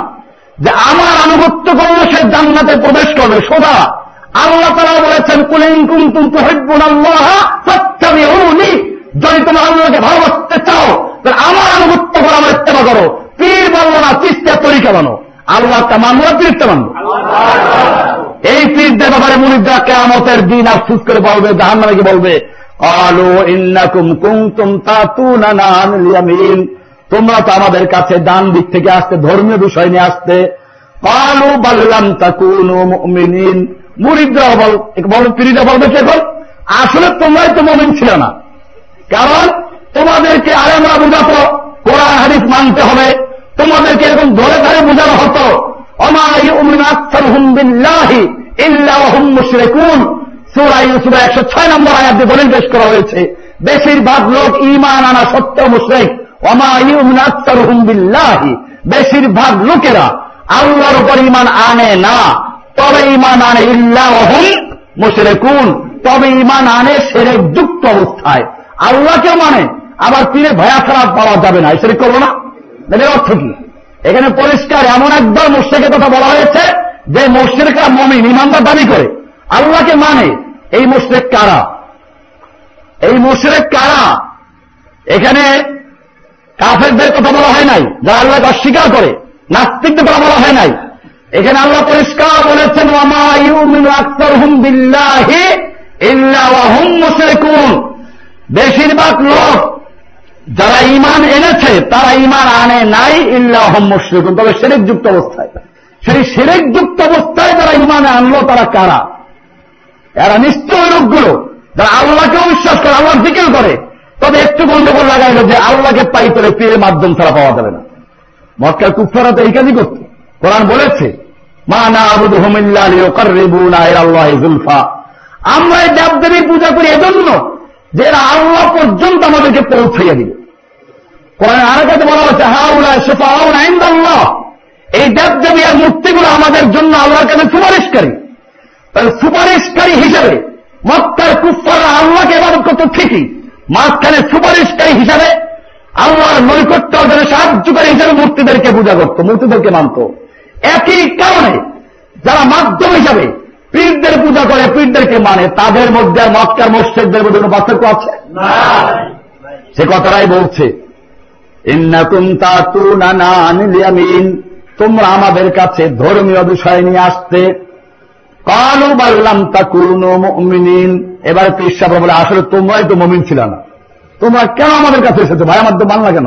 যে আমার আনুগত্য করলে সে জান্নাতে প্রবেশ করবে, সোজা। আল্লাহ তারা বলেছেন, কুলিং কুন্তুম তুহিব্বুন আল্লাহ ফাত্তাবিউনি। যদি তোমরা আল্লাহকে ভালোবাসতে চাও, তাহলে আমার আনুগত্য করো, আমার ইত্তেবা করো। পীর বলব না চিস্তা তরিকা বানো আল্লাহটা মানবো না পীরটা মানবো এই পীরদের ব্যাপারে মুরিদরা কেমতের দিন আফসুস করে বলবে জাহান নামে বলবে আলো ইন্নাকুম কুমতুম তাতুনা ইয়ামিন। তোমরা তো আমাদের কাছে ডান দিক থেকে আসতে, ধর্মীয় বিষয় নিয়ে আসতে। কালু বাল্লাম তাকুনু মুমিনিন। মুরিদরা বল বল পীরিরা বলবে এখন? আসলে তোমরাই তো মমিন ছিল না। কারণ তোমাদেরকে আলেমরা বুঝাতো কোরআন, হাদিস মানতে হবে। তোমাদেরকে এরকম ধরে ধরে বোঝানো হতো। বেশিরভাগ লোক ইমান আনা সত্য মুশরেক। অমাইউমিল্লাহি বেশিরভাগ লোকেরা আল্লাহর উপর ইমান আনে না। তবে ইমান আনে ইল্লাহম মুশরেকুন। তবে ইমান আনে সেরেক যুক্ত অবস্থায়। আল্লাহকে মানে আবার পীরে ভয়া খারাপ পাওয়া যাবে না। এসে করব না। এর অর্থ কি? এখানে পরিষ্কার এমন একদল মোর্শেকের কথা বলা হয়েছে, যে মোর্শেকরা মমিন, ইমানদার দাবি করে। আল্লাহকে মানে এই মোর্শেক কারা? এই মোর্শেক কারা? এখানে কাফেরদের কথা বলা হয় নাই, যারা আল্লাহকে অস্বীকার করে। নাস্তিকদের কথা বলা হয় নাই। এখানে আল্লাহ পরিষ্কার বলেছেন আক্তর হুম বিল্লাহি ইল্লাহুম মুশরিকুন বেশিরভাগ লোক যারা ইমান এনেছে, তারা ইমান আনে নাই ইল্লাহ মুশরিকুন। তবে সেরেক যুক্ত অবস্থায় সেই সেরেক যুক্ত অবস্থায় যারা ইমানে আনলো, তারা কারা? এরা নিশ্চয় লোকগুলো যারা আল্লাহকেও বিশ্বাস করে আল্লাহ জিকির করে। তবে একটু গন্ডগোল লাগাইল যে আল্লাহকে পাই করে পীরের মাধ্যম ছাড়া পাওয়া যাবে না। মক্কার কুফারা তো এই কাজই করত। কোরআন বলেছে, মা না আবুদ হুমিল্লাহ আমরা এই দেবদেবীর পূজা করি এজন্য যে এরা আল্লাহ পর্যন্ত আমাদেরকে পৌঁছাইয়া দিবে। কোরআন আর কাছে বলা হচ্ছে হাউলা শেফাউন আল্লাহ এই দেবদেবী আর মূর্তিগুলো আমাদের জন্য আল্লাহর কাছে সুপারিশকারী। তাহলে সুপারিশকারী হিসেবে মক্কার কুফাররা আল্লাহকে এবার করতো ঠিকই। মাঝখানে সুপারিশকারী হিসাবে আল্লাহর নৈকট্য অর্জনে সাহায্যকারী হিসাবে মূর্তিদেরকে পূজা করত, মূর্তিদেরকে মানত। একই কারণে যারা মাধ্যম হিসাবে পীরদের পূজা করে পীরদেরকে মানে তাদের মধ্যে মক্কার মসজিদদের মধ্যে কোনো পার্থক্য আছে? সে কথাটাই বলছে। তোমরা আমাদের কাছে ধর্মীয় বিষয় নিয়ে আসতে। কালু বাল্লাম তা কুরুনো এবার পিসা বলে আসলে তোমরাই তো মমিন ছিল না। তোমরা কেন আমাদের কাছে এসেছ? ভাই আমার তো মানলা কেন?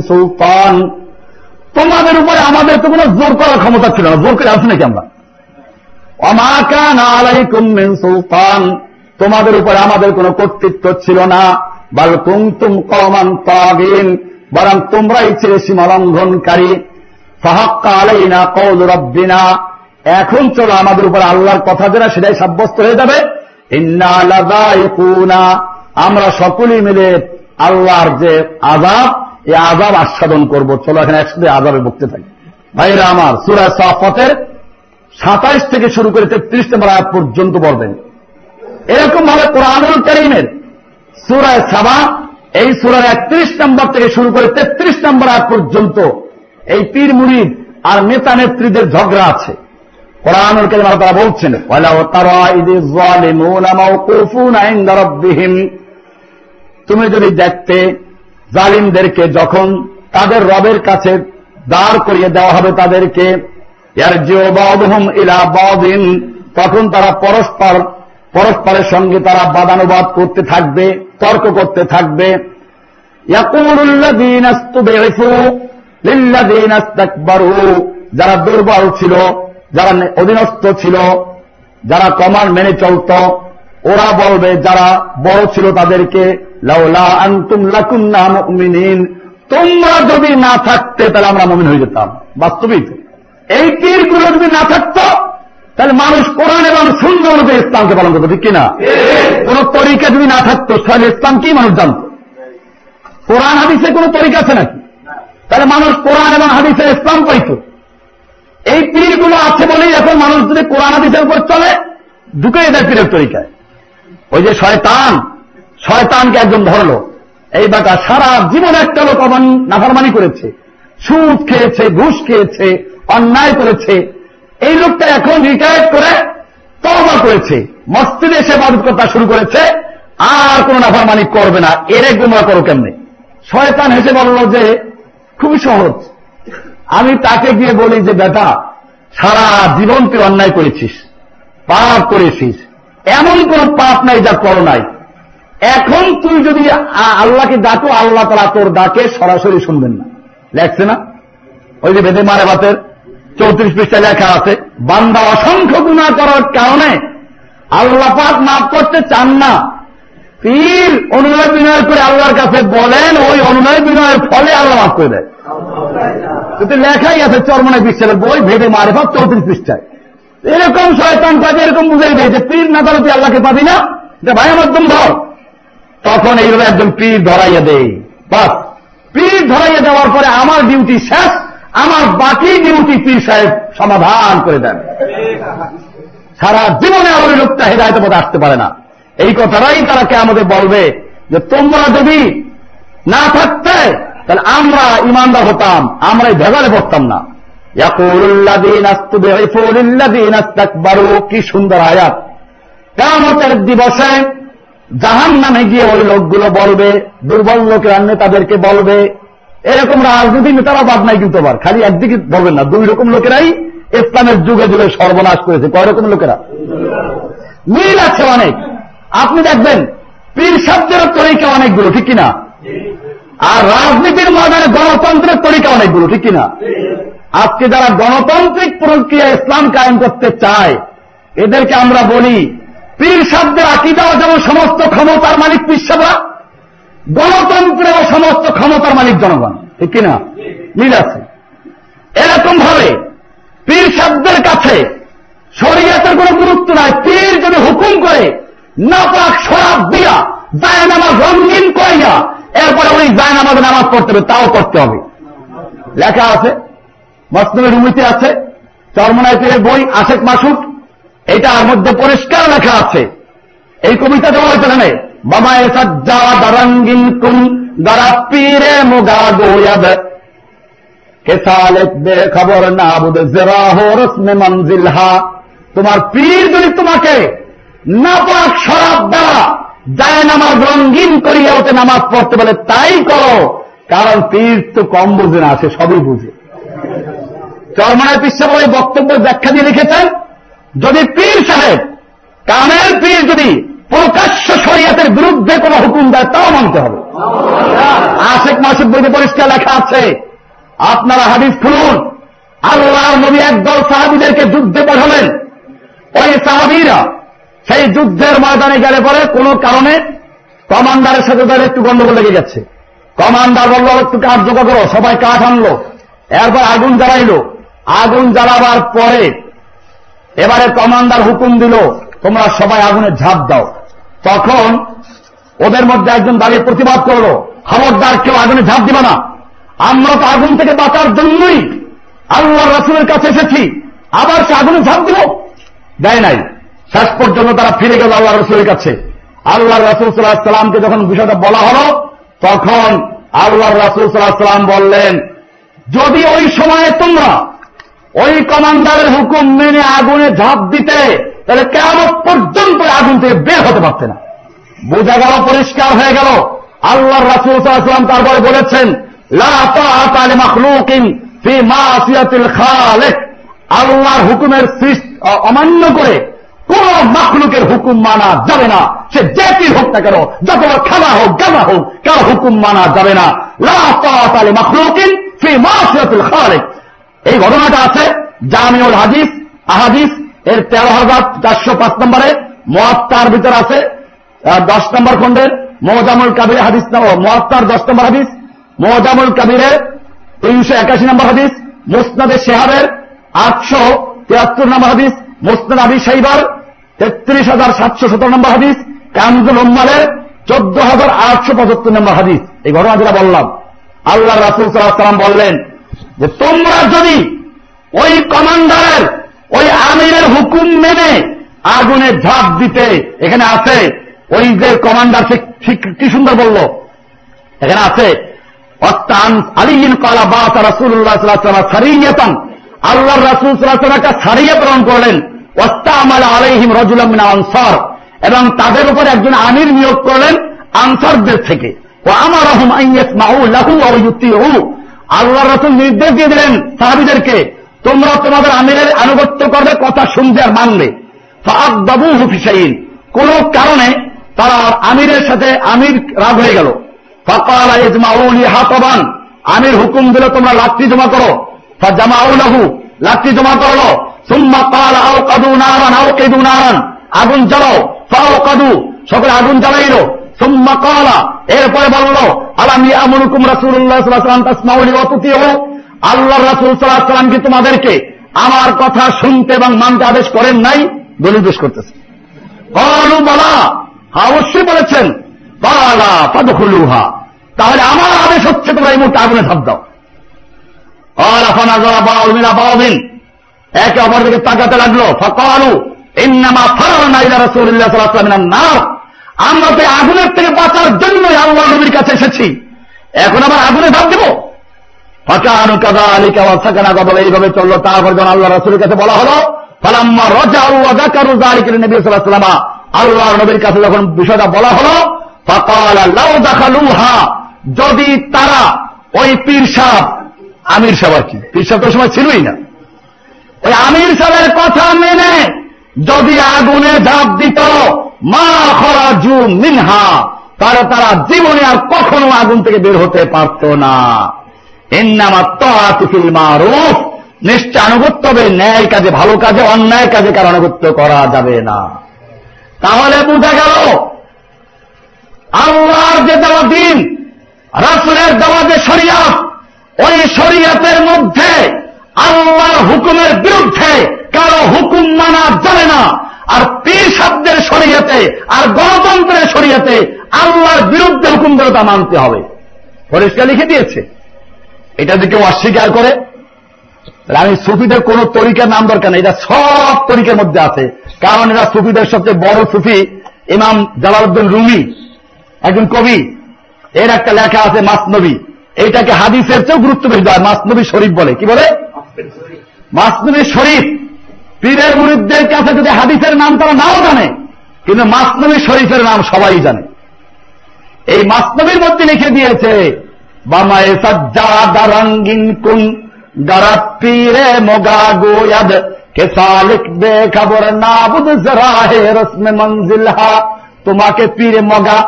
সুলতান। তোমাদের উপরে আমাদের তো কোনো জোর করার ক্ষমতা ছিল না। জোর করে আসি নাকি আমরা? সুলতান। তোমাদের উপরে আমাদের কোনো কর্তৃত্ব ছিল না। বাল কুমতুম কমান তাগিন। বরং তোমরাই ছিলে সীমালঙ্ঘনকারী। ফাহাক্কা আলাইনা কৌল রব্বিনা। এখন চলো আমাদের উপর আল্লাহর কথা যেটা সেটাই সাব্যস্ত হয়ে যাবে। আমরা সকলেই মিলে আল্লাহর যে আজাব এই আজাব আস্বাদন করব। চলো এখানে একসাথে আজাবে বকতে থাকি। ভাইরা আমার, সুরা সাফতের সাতাইশ থেকে শুরু করে তেত্রিশ নম্বর আয়াত পর্যন্ত বলবেন। এরকম ভাবে কোরআনুল করিমের সুরায় সাবা, এই সুরার একত্রিশ নম্বর থেকে শুরু করে তেত্রিশ নম্বর আয়াত পর্যন্ত এই পীর মুড়িদ আর নেতা নেত্রীদের ঝগড়া আছে। কোরআনুল করিম তারা বলছেন তুমি যদি দেখতে জালিমদেরকে যখন তাদের রবের কাছে দাঁড় করিয়ে দেওয়া হবে তাদেরকে তখন তারা পরস্পর, পরস্পরের সঙ্গে তারা বাদানুবাদ করতে থাকবে, তর্ক করতে থাকবে। যারা দুর্বল ছিল, যারা অধীনস্থ ছিল, যারা কমান্ড মেনে চলত, ওরা বলবে যারা বড় ছিল তাদেরকে লাউলা আন্তুম লাকুন্না মুমিনিন। তোমরা যদি না থাকতে, তাহলে আমরা মমিন হয়ে যেতাম। বাস্তবিক। এই তীরগুলো যদি না থাকত, তাহলে মানুষ কোরআন এবং সুন্দর অনুযায়ী ইসলামকে পালন করতো, ঠিক কিনা? কোন তরিকা যদি না থাকতো, তাহলে ইসলাম কি মানুষ জানত? কোরআন, হাদিসে কোন তরিকা আছে নাকি? তাহলে মানুষ কোরআন এবং হাদিসের ইসলাম পাইত। এই পীরগুলো আছে বলেই এখন মানুষ যদি কোরআন, হাদিসের উপর চলে, ঢুকে দেয় পীরের তরিকায়। ওই যে শয়তান শয়তানকে একজন ধরলো। এই বাটা সারা জীবন একটা লোক নাফারমানি করেছে। সুদ খেয়েছে, ঘুষ খেয়েছে, অন্যায় করেছে। এই লোকটা এখন রিটায়ার করে তবা করেছে। মস্তিদে এসে করতে শুরু করেছে। আর কোন নাফারমানি করবে না। এর গুমরা করো কেমনে? শয়তান হেসে বলল যে, খুবই সহজ। আমি তাকে গিয়ে বলি যে, বেটা, সারা জীবন তুই অন্যায় করেছিস, পাপ করেছিস। এমন কোন পাপ নাই যা করো নাই। এখন তুই যদি আল্লাহকে ডাকো, আল্লাহ তারা তোর ডাকে সরাসরি শুনবেন না। লেখছে না? ওই যে বেদে মারে বাতের চৌত্রিশ পৃষ্ঠায় লেখা আছে, বান্দা অসংখ্য গুণা করার কারণে আল্লাহ পাক মাফ করতে চান না। পীর অনুনয় বিনয় করে আল্লাহর কাছে বলেন, ওই অনুনয় বিনয়ের ফলে আল্লাহ মাফ করে দেয়। কিন্তু লেখাই আছে চরমনায় পৃষ্ঠার বই ভেদে মারে ভাব চৌত্রিশ পৃষ্ঠায়। এরকম শয়তান কাজে এরকম বুঝাই দেয় যে, পীর না তুই আল্লাহকে পাবি না। এটা ভাই আমার ধর। তখন এইভাবে একজন পীর ধরাইয়া দেয়। বাস, পীর ধরাইয়া দেওয়ার পরে আমার ডিউটি শেষ, আমার বাকি ডিউটি পীর সাহেব সমাধান করে দেন। সারা জীবনে আমার লোকটা হেদায়ত পথে আসতে পারে না। এই কথাটাই তারা কে আমাদের বলবে যে, তোমরা যদি না থাকতে, তাহলে আমরা ইমানদার হতাম, আমরা এই ভেগালে পড়তাম না। কি সুন্দর আয়াত। কেমতের দিবসে জাহান নামে গিয়ে ওই লোকগুলো বলবে, দুর্বল লোকের নেতাদেরকে বলবে। এরকম রাজনৈতিক নেতারা বাদ নাই কিন্তু আবার। খালি একদিকে বলবেন না, দুই রকম লোকেরাই ইসলামের যুগে যুগে সর্বনাশ করেছে। কয় রকম লোকেরা? মিল আছে অনেক। আপনি দেখবেন, পীর শব্দের তরিকা অনেকগুলো, ঠিক কিনা? আর রাজনীতির ময়দানে গণতন্ত্রের তরিকা অনেকগুলো, ঠিক কিনা? আজকে যারা গণতান্ত্রিক প্রক্রিয়া ইসলাম কায়েম করতে চায়, এদেরকে আমরা বলি পীর শব্দের আকিদাও যেমন সমস্ত ক্ষমতার মালিক পিসাবরা গণতন্ত্রেও সমস্ত ক্ষমতার মালিক জনগণ। ঠিক কিনা মিল আছে। এরকম ভাবে পীর শব্দের কাছে শরীয়তের কোন গুরুত্ব নাই। পীর যদি হুকুম করে, নাপাক সরাব দিয়া যায় নামাজ রঙিন করাইয়া এরপরে উনি যায় নামাজ নামাজ পড়তে হবে, তাও করতে হবে। লেখা আছে মসনুমের রুমিতে আছে, চরমনায় পীরের বই আশেক মাসুক এটার মধ্যে পরিষ্কার লেখা আছে। এই কবিতা হয়েছে এখানে বাবা এসা দারাঙ্গিন কুম দারা পীরে মুগা গোয়াব বে খবর না রসমে মঞ্জিল হা। তোমার পীর যদি তোমাকে নাপাক শরাব দ্বারা যায় নামাজ রঙ্গিন করিয়া ওতে নামাজ পড়তে বলে, তাই করো। কারণ পীর তো কম বুঝে না, সে সবই বুঝে। চরমানের পিসা বক্তব্য ব্যাখ্যা দিয়ে লিখেছেন যদি পীর সাহেব কামের পীর যদি প্রকাশ্য শরিয়াতের বিরুদ্ধে কোন হুকুম দেয়, তাও মানতে হবে। আশেক মাসিক বইতে পরিষ্কার লেখা আছে, আপনারা হাদিস খুলুন। আল্লাহ নবী একদল সাহাবিদেরকে যুদ্ধে পাঠালেন। ওই সাহাবিরা সেই যুদ্ধের ময়দানে গেলে পরে কোন কারণে কমান্ডারের সাথে তাদের একটু গন্ডগোল লেগে গেছে। কমান্ডার বলল, একটু জোগাড় করো, সবাই কাঠ আনলো। এরপর আগুন জ্বালাইলো। আগুন জ্বালাবার পরে এবারে কমান্ডার হুকুম দিল, তোমরা সবাই আগুনে ঝাঁপ দাও। তখন ওদের মধ্যে একজন দাঁড়িয়ে প্রতিবাদ করল, খবরদার, কেউ আগুনে ঝাঁপ দিবে না। আমরা তো আগুন থেকে বাঁচার জন্যই আল্লাহ রাসুলের কাছে এসেছি, আবার সে আগুনে ঝাঁপ দিল। দেয় নাই। শেষ পর্যন্ত তারা ফিরে গেল আল্লাহ রসুলের কাছে। আল্লাহ রাসুল সাল্লাহ সাল্লামকে যখন বিষয়টা বলা হলো, তখন আল্লাহ রাসুল সাল্লাহ সাল্লাম বললেন, যদি ওই সময়ে তোমরা ওই কমান্ডারের হুকুম মেনে আগুনে ঝাঁপ দিতে তাহলে কেমন পর্যন্ত আগুন থেকে বের হতে পারতে না। বোঝা গেল, পরিষ্কার হয়ে গেল। আল্লাহ রাসুল সাল্লাম তারপরে বলেছেন আল্লাহর হুকুমের অমান্য করে কোন মাখলুকের হুকুম মানা যাবে না। সে জাতির হোক না কেন, যত খানা হোক গানা হোক, কার হুকুম মানা যাবে না। মাখলুকিন ফি মাসিয়াতুল খালেক। এই ঘটনাটা আছে জামিউল হাদিস, আহাদিস, এর তেরো হাজার চারশো পাঁচ নম্বরে মহাত্মার ভিতর আছে দশ নম্বর খন্ডের মহজামুল কাবির হাদিস মহাত্মার দশ নম্বর হাদিস মহজামুল কাবিরের তিনশো একাশি নম্বর হাদিস মুসনাদের শেহাবের আটশো তিয়াত্তর নম্বর হাদিস, মুসনাদ আবি সাইবার তেত্রিশ হাজার সাতশো সতেরো নম্বর হাদিস, কামজুল উম্মালের চোদ্দ হাজার আটশো পঁচাত্তর নম্বর হাদিস। এই ঘটনা যেটা বললাম আল্লাহ রাসুল সাল্লাহ সাল্লাম বললেন যে তোমরা যদি ওই কমান্ডারের, ওই আমিরের হুকুম মেনে আগুনে ঝাঁপ দিতে এখানে আছে ওই যে কমান্ডার সে কি সুন্দর বলল? এখানে আছে এবং তাদের উপর একজন আমির নিয়োগ করলেন আনসারদের থেকে। ও আমার আল্লাহ রসুল নির্দেশ দিয়ে দিলেন সাহাবিদেরকে, তোমরা তোমাদের আমিরের আনুগত্য করবে, কথা শুনতে আর মানলে বাবু হুফিসাইন কোন কারণে তারা আমিরের সাথে আমির রাগ হয়ে গেল। হাতবান, আমির হুকুম দিলে, তোমরা লাত্রি জমা করো। জামাউলাহু লাত্রি জমা করল সুম্মা কাল আও কাদু নারান আও কেদু নারান। আগুন জ্বালাও ফাও কাদু সকলে আগুন জ্বালাইল। সুম্মা কালা এরপরে বলল, আলামি আমরুকুম রাসুল্লাহ সাল্লাম তাসমাউলি অতুতিও আল্লাহ রাসুল সাল্লাহ সাল্লাম কি তোমাদেরকে আমার কথা শুনতে এবং মানতে আদেশ করেন নাই? দলিল পেশ করতেছে। বলু বলা হ্যাঁ অবশ্যই বলেছেন। বালা পাদুহা তাহলে আমার আদেশ হচ্ছে তোমরা এই মুহূর্তে আগুনে ধাপ দাও। আলাফানা জরা বাউমিনা বাউমিন একে অপর দিকে তাকাতে লাগল। ফকালু, ইন্নামা ফারানা ইলা রাসূলিল্লাহ সাল্লাল্লাহু আলাইহি ওয়াসাল্লাম আমরা তো আগুনের থেকে বাঁচার জন্যই আল্লাহ নবীর কাছে এসেছি। এখন আবার আগুনে ধাপ দেব। এইভাবে চলল। তারপর যখন আল্লাহ রসুলের কাছে বলা হলো আল্লাহ নবীর কাছে যখন বিষয়টা বলা হলো যদি তারা ওই পীর সাহেব, আমির সাহেব আর কি, পীর সাহেব তো সময় ছিলই না। ওই আমির সাহেবের কথা মেনে যদি আগুনে ঝাঁপ দিত, মা খরাজু মিনহা, তারা তারা জীবনে আর কখনো আগুন থেকে বের হতে পারত না। এন্নামা তিফিল মারুফ, নিশ্চয় আনুগত্য হবে, ন্যায় কাজে ভালো কাজে, অন্যায় কাজে কার আনুগত্য করা যাবে না। তাহলে বোঝা গেল, আল্লাহর যে দেওয়া দিন, রাসুলের দেওয়া যে শরিয়াত, ওই শরিয়াতের মধ্যে আল্লাহর হুকুমের বিরুদ্ধে কারও হুকুম মানা যাবে না। আর পীর শব্দের আর গণতন্ত্রের শরীয়তে আল্লাহর বিরুদ্ধে হুকুম করে তা মানতে হবে। পরিষ্কার লিখে দিয়েছে। এটা যদি কেউ অস্বীকার করে আমি সুফিদের কোন তরিকার নাম দরকার নেই। এটা সব তরিকার মধ্যে আছে। কারণ এরা সুফিদের সবচেয়ে বড় সুফি ইমাম জালালউদ্দিন রুমি, একজন কবি। এর একটা লেখা আছে মাসনবী। এইটাকে হাদিসের চেয়েও গুরুত্ব বেশি দেয়। মাসনবী শরীফ বলে। কি বলে? মাসনবী শরীফ পীরের মুরিদদের কাছে যদি হাদিসের নাম তারা নাও জানে, কিন্তু মাসনবী শরীফের নাম সবাই জানে। এই মাসনবীর মধ্যে লিখে দিয়েছে বামায় সজ্জা কুন তোমাকে পীরে মগা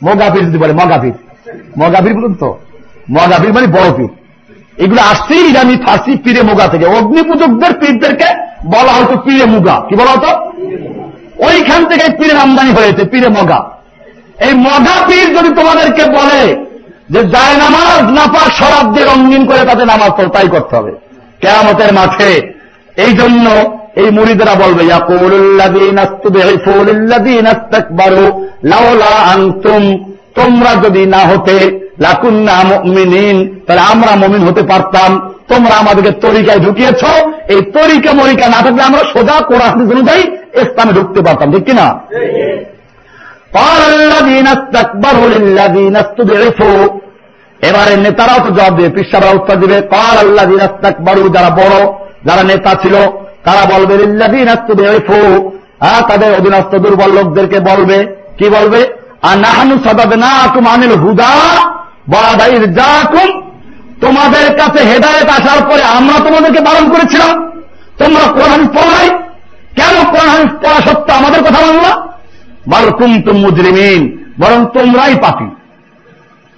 মগা পীর যদি বলে মগা পীর। মগা পীর বলুন তো? মগা পীর মানে বড় পীর। এগুলো আসছে ইরানি ফার্সি পীরে মুগা থেকে। অগ্নিপূজকদের পীরদেরকে বলা হতো পীরে মুগা। কি বলা হতো? ওইখান থেকে পীরের আমদানি হয়েছে পীরে মগা। এই মজা পীর যদি তোমাদেরকে বলে যে যায় নামাজ নাপাক শরাব দিয়ে রঙিন করে তাতে নামাজ পড়, তাই করতে হবে। কেয়ামতের মাঠে এই জন্য এই মুড়িদেরা বলবে তোমরা যদি না হতে তাহলে আমরা মমিন হতে পারতাম। তোমরা আমাদেরকে তরিকায় ঢুকিয়েছ। এই তরিকা মরিকা না থাকলে আমরা সোজা কোরআন অনুযায়ী ইসলামে ঢুকতে পারতাম, ঠিক কিনা? এবারে নেতারাও তো জবাব দেবে পিসাবরা উত্তর দিবে। কার আল্লাহ দিনাস্তাকবারু যারা বড়, যারা নেতা ছিল, তারা বলবে তাদের অধীনস্থ দুর্বল লোকদেরকে বলবে, কি বলবে? তোমাদের কাছে হেদায়ত আসার পরে আমরা তোমাদেরকে বারণ করেছিলাম। তোমরা কোরআন পড়াই কেন কোরআন পড়া সত্ত্বেও আমাদের কথা মানলা? বালকুম তুম মুজরিমিন, বরং তোমরাই পাপি।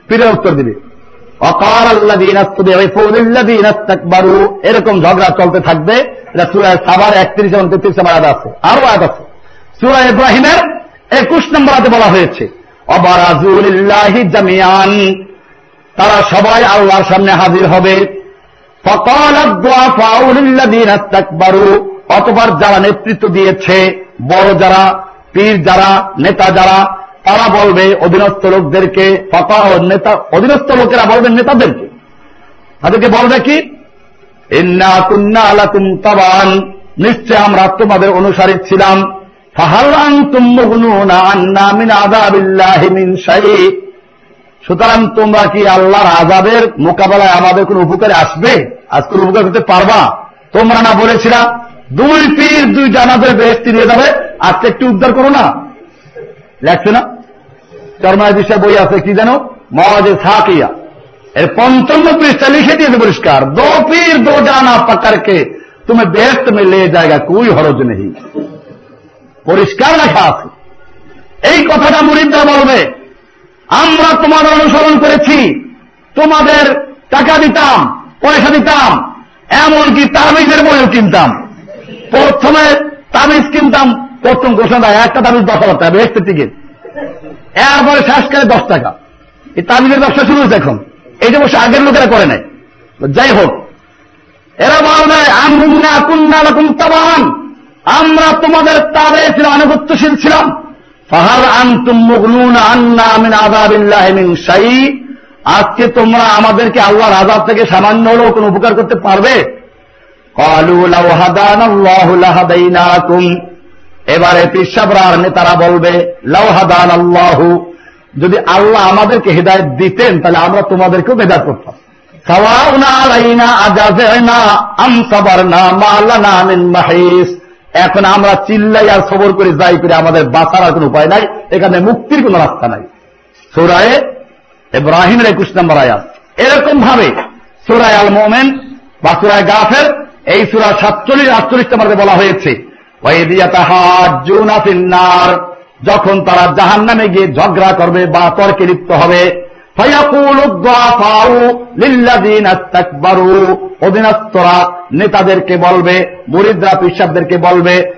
ফিরে উত্তর দিবে। এরকম ঝগড়া চলতে থাকবে। সুরায় সাবার একত্রিশ এবং তেত্রিশ আয়াত আছে। আরও আয়াত আছে। সুরা ইব্রাহিমের একুশ নম্বর আয়াতে বলা হয়েছে অবারাজুল্লাহি জামিয়ান তারা সবাই আল্লাহর সামনে হাজির হবে। অতবার যারা নেতৃত্ব দিয়েছে, বড় যারা, পীর যারা, নেতা যারা, তারা বলবে অধীনস্থ লোকদেরকে নেতা, অধীনস্থ লোকেরা বলবেন নেতাদেরকে। তাদেরকে বলবে কি? নিশ্চয় আমরা তোমাদের অনুসারী ছিলাম। সুতরাং তোমরা কি আল্লাহর আজাবের মোকাবেলায় আমাদের কোন উপকারে আসবে? আজ কোন উপকার করতে পারবা? তোমরা না বলেছিলা, দুই পীর, দুই জানাদের বেহস্তি নিয়ে যাবে, আজকে একটু উদ্ধার করো না। লেখছে না? চরমায় বিষয় বই আছে, কি যেন মহাজে থাকিয়া এর পঞ্চম পৃষ্ঠা লিখে দিয়েছে পরিষ্কার, দো পীর, দো জানা পাকারকে, তুমি বেহস্ত মে জায়গা কুই হরজ নেই পরিষ্কার লেখা আছে। এই কথাটা মুরিদরা বলবে, আমরা তোমাদের অনুসরণ করেছি, তোমাদের টাকা দিতাম, পয়সা দিতাম, এমনকি তাবিজের বইও কিনতাম। প্রথমে তাবিজ কিনতাম, প্রথম ঘোষণা দেয়, একটা তাবিজ দশ হাজার টাকা বেহেস্তের টিকিট এরপরে শেষ করে দশ টাকা। এই তাবিজের ব্যবসা শুরু হয়েছে এখন। এটা অবশ্য আগের লোকেরা করে নাই। যাই হোক, এরা বলবে আমরা কুন্না রকম তাবান। আমরা তোমাদের তাবে ছিল, আনুগত্যশীল ছিলাম। ফাহার আন্তুম মুগনুন আন্না আমিন আজাবিল্লাহ শাই। আজকে তোমরা আমাদেরকে আল্লাহর আজাব থেকে সামান্য হলেও কোন উপকার করতে পারবে? এবারে পিসাবরার নেতারা বলবে লাউহাদান আল্লাহ। যদি আল্লাহ আমাদেরকে হৃদায়ত দিতেন, তাহলে আমরা তোমাদেরকেও বেদাত করতাম। এখন আমরা চিল্লাই আর সবর করে যাই করে আমাদের বাঁচার কোন উপায় নাই, এখানে মুক্তির কোন রাস্তা নাই। সোরায় এব্রাহিমের একুশ নম্বর আয়াত। এরকম ভাবে সুরায় আল মোমেন বা সুরায় গাফের এই সুরা সাতচল্লিশ, আটচল্লিশ নম্বরে বলা হয়েছে যখন তারা জাহান নামে গিয়ে ঝগড়া করবে বা তর্কে লিপ্ত হবে নেতাদেরকে বলবে, মুরিদরা পিসাবদেরকে বলবে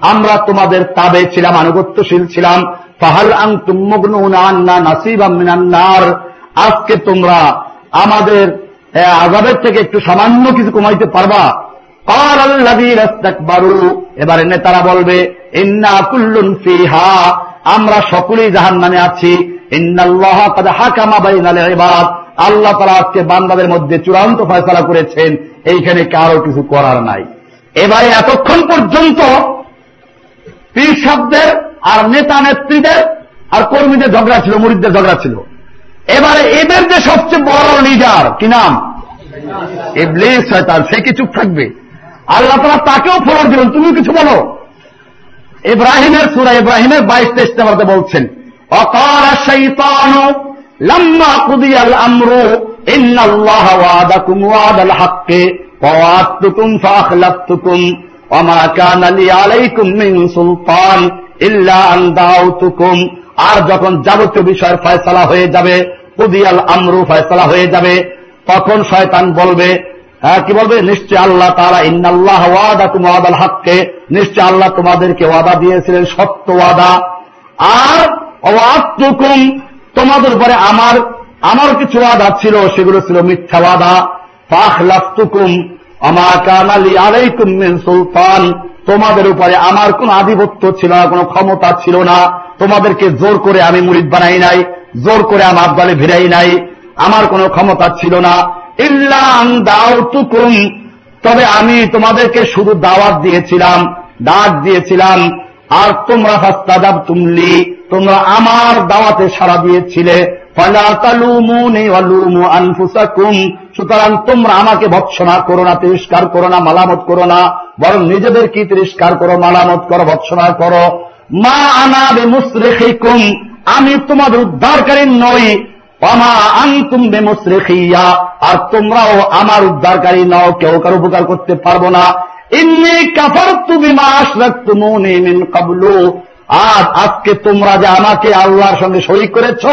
আমরা তোমাদের তাবে ছিলাম, আনুগত্যশীল ছিলাম। ফাহাল আং তুমগ্না নাসিব মিনান্নার আজকে তোমরা আমাদের আজাবের থেকে একটু সামান্য কিছু কমাইতে পারবা? এবারে নেতারা বলবে, ইন্না কুল্লুন ফিহা। আমরা সকলেই জাহান নামে আছি। আল্লাহ তারা আজকে বান্দাদের মধ্যে চূড়ান্ত ফয়সলা করেছেন। এইখানে কারও কিছু করার নাই। এবারে এতক্ষণ পর্যন্ত পীর শব্দের আর নেতা নেত্রীদের আর কর্মীদের ঝগড়া ছিল মুরিদদের ঝগড়া ছিল। এবারে এদের যে সবচেয়ে বড় লিডার কি নাম? ইবলিস, শয়তান, সে কি চুপ থাকবে? আল্লাহ তালা তাকেও ফলন দিলেন। তুমি কিছু বলো। ইব্রাহিমের সুরা ইব্রাহিমের বাইশ তেইশ নাম্বারতে বলছেন অকার শৈতান কুদিয়াল আমরু, ইন্নাল্লাহ হাক্কে লি আলাইকুম মিন সুলতান ইল্লা আন দাউতুকুম। আর যখন যাবতীয় বিষয়ের ফয়সালা হয়ে যাবে, কুদিয়াল আমরু ফয়সালা হয়ে যাবে, তখন শয়তান বলবে হ্যাঁ কি বলবে? নিশ্চয় আল্লাহ তারা ইন্নাল্লাহ ওয়াদা তুমি ওয়াদাল হাককে। নিশ্চয় আল্লাহ তোমাদেরকে ওয়াদা দিয়েছিলেন, সত্য ওয়াদা। আর অবাত্মকুম তোমাদের উপরে আমার আমার কিছু আদা ছিল, সেগুলো ছিল মিথ্যা বাধা ফাখ লাফতুকুম আমার কানালি আলাইকুম মিন সুলতান। তোমাদের উপরে আমার কোন আধিপত্য ছিল না, কোনো ক্ষমতা ছিল না। তোমাদেরকে জোর করে আমি মুরিদ বানাই নাই, জোর করে আমার দলে ভিড়াই নাই। আমার কোনো ক্ষমতা ছিল না। ইল্লাম তবে আমি তোমাদেরকে শুধু দাওয়াত দিয়েছিলাম, ডাক দিয়েছিলাম। আর তোমরা ফাস্তাদাব তুমলি, তোমরা আমার দাওয়াতে সাড়া দিয়েছিলে। সুতরাং তোমরা আমাকে ভৎসনা করো না, তিরস্কার করো না, মালামত করো না, বরং নিজেদের কি তিরস্কার করো, মালামত করো, ভৎসনা করো। মা আনাবে মুসরেখিকুম আমি তোমাদের উদ্ধারকারী নই আর তোমরাও আমার উদ্ধারকারী নও, কেউ কারও উপকার করতে পারব না। ইন্নি কাফার তুমি মাস আজ, আজকে তোমরা যে আমাকে আল্লাহর সঙ্গে শরিক করেছ,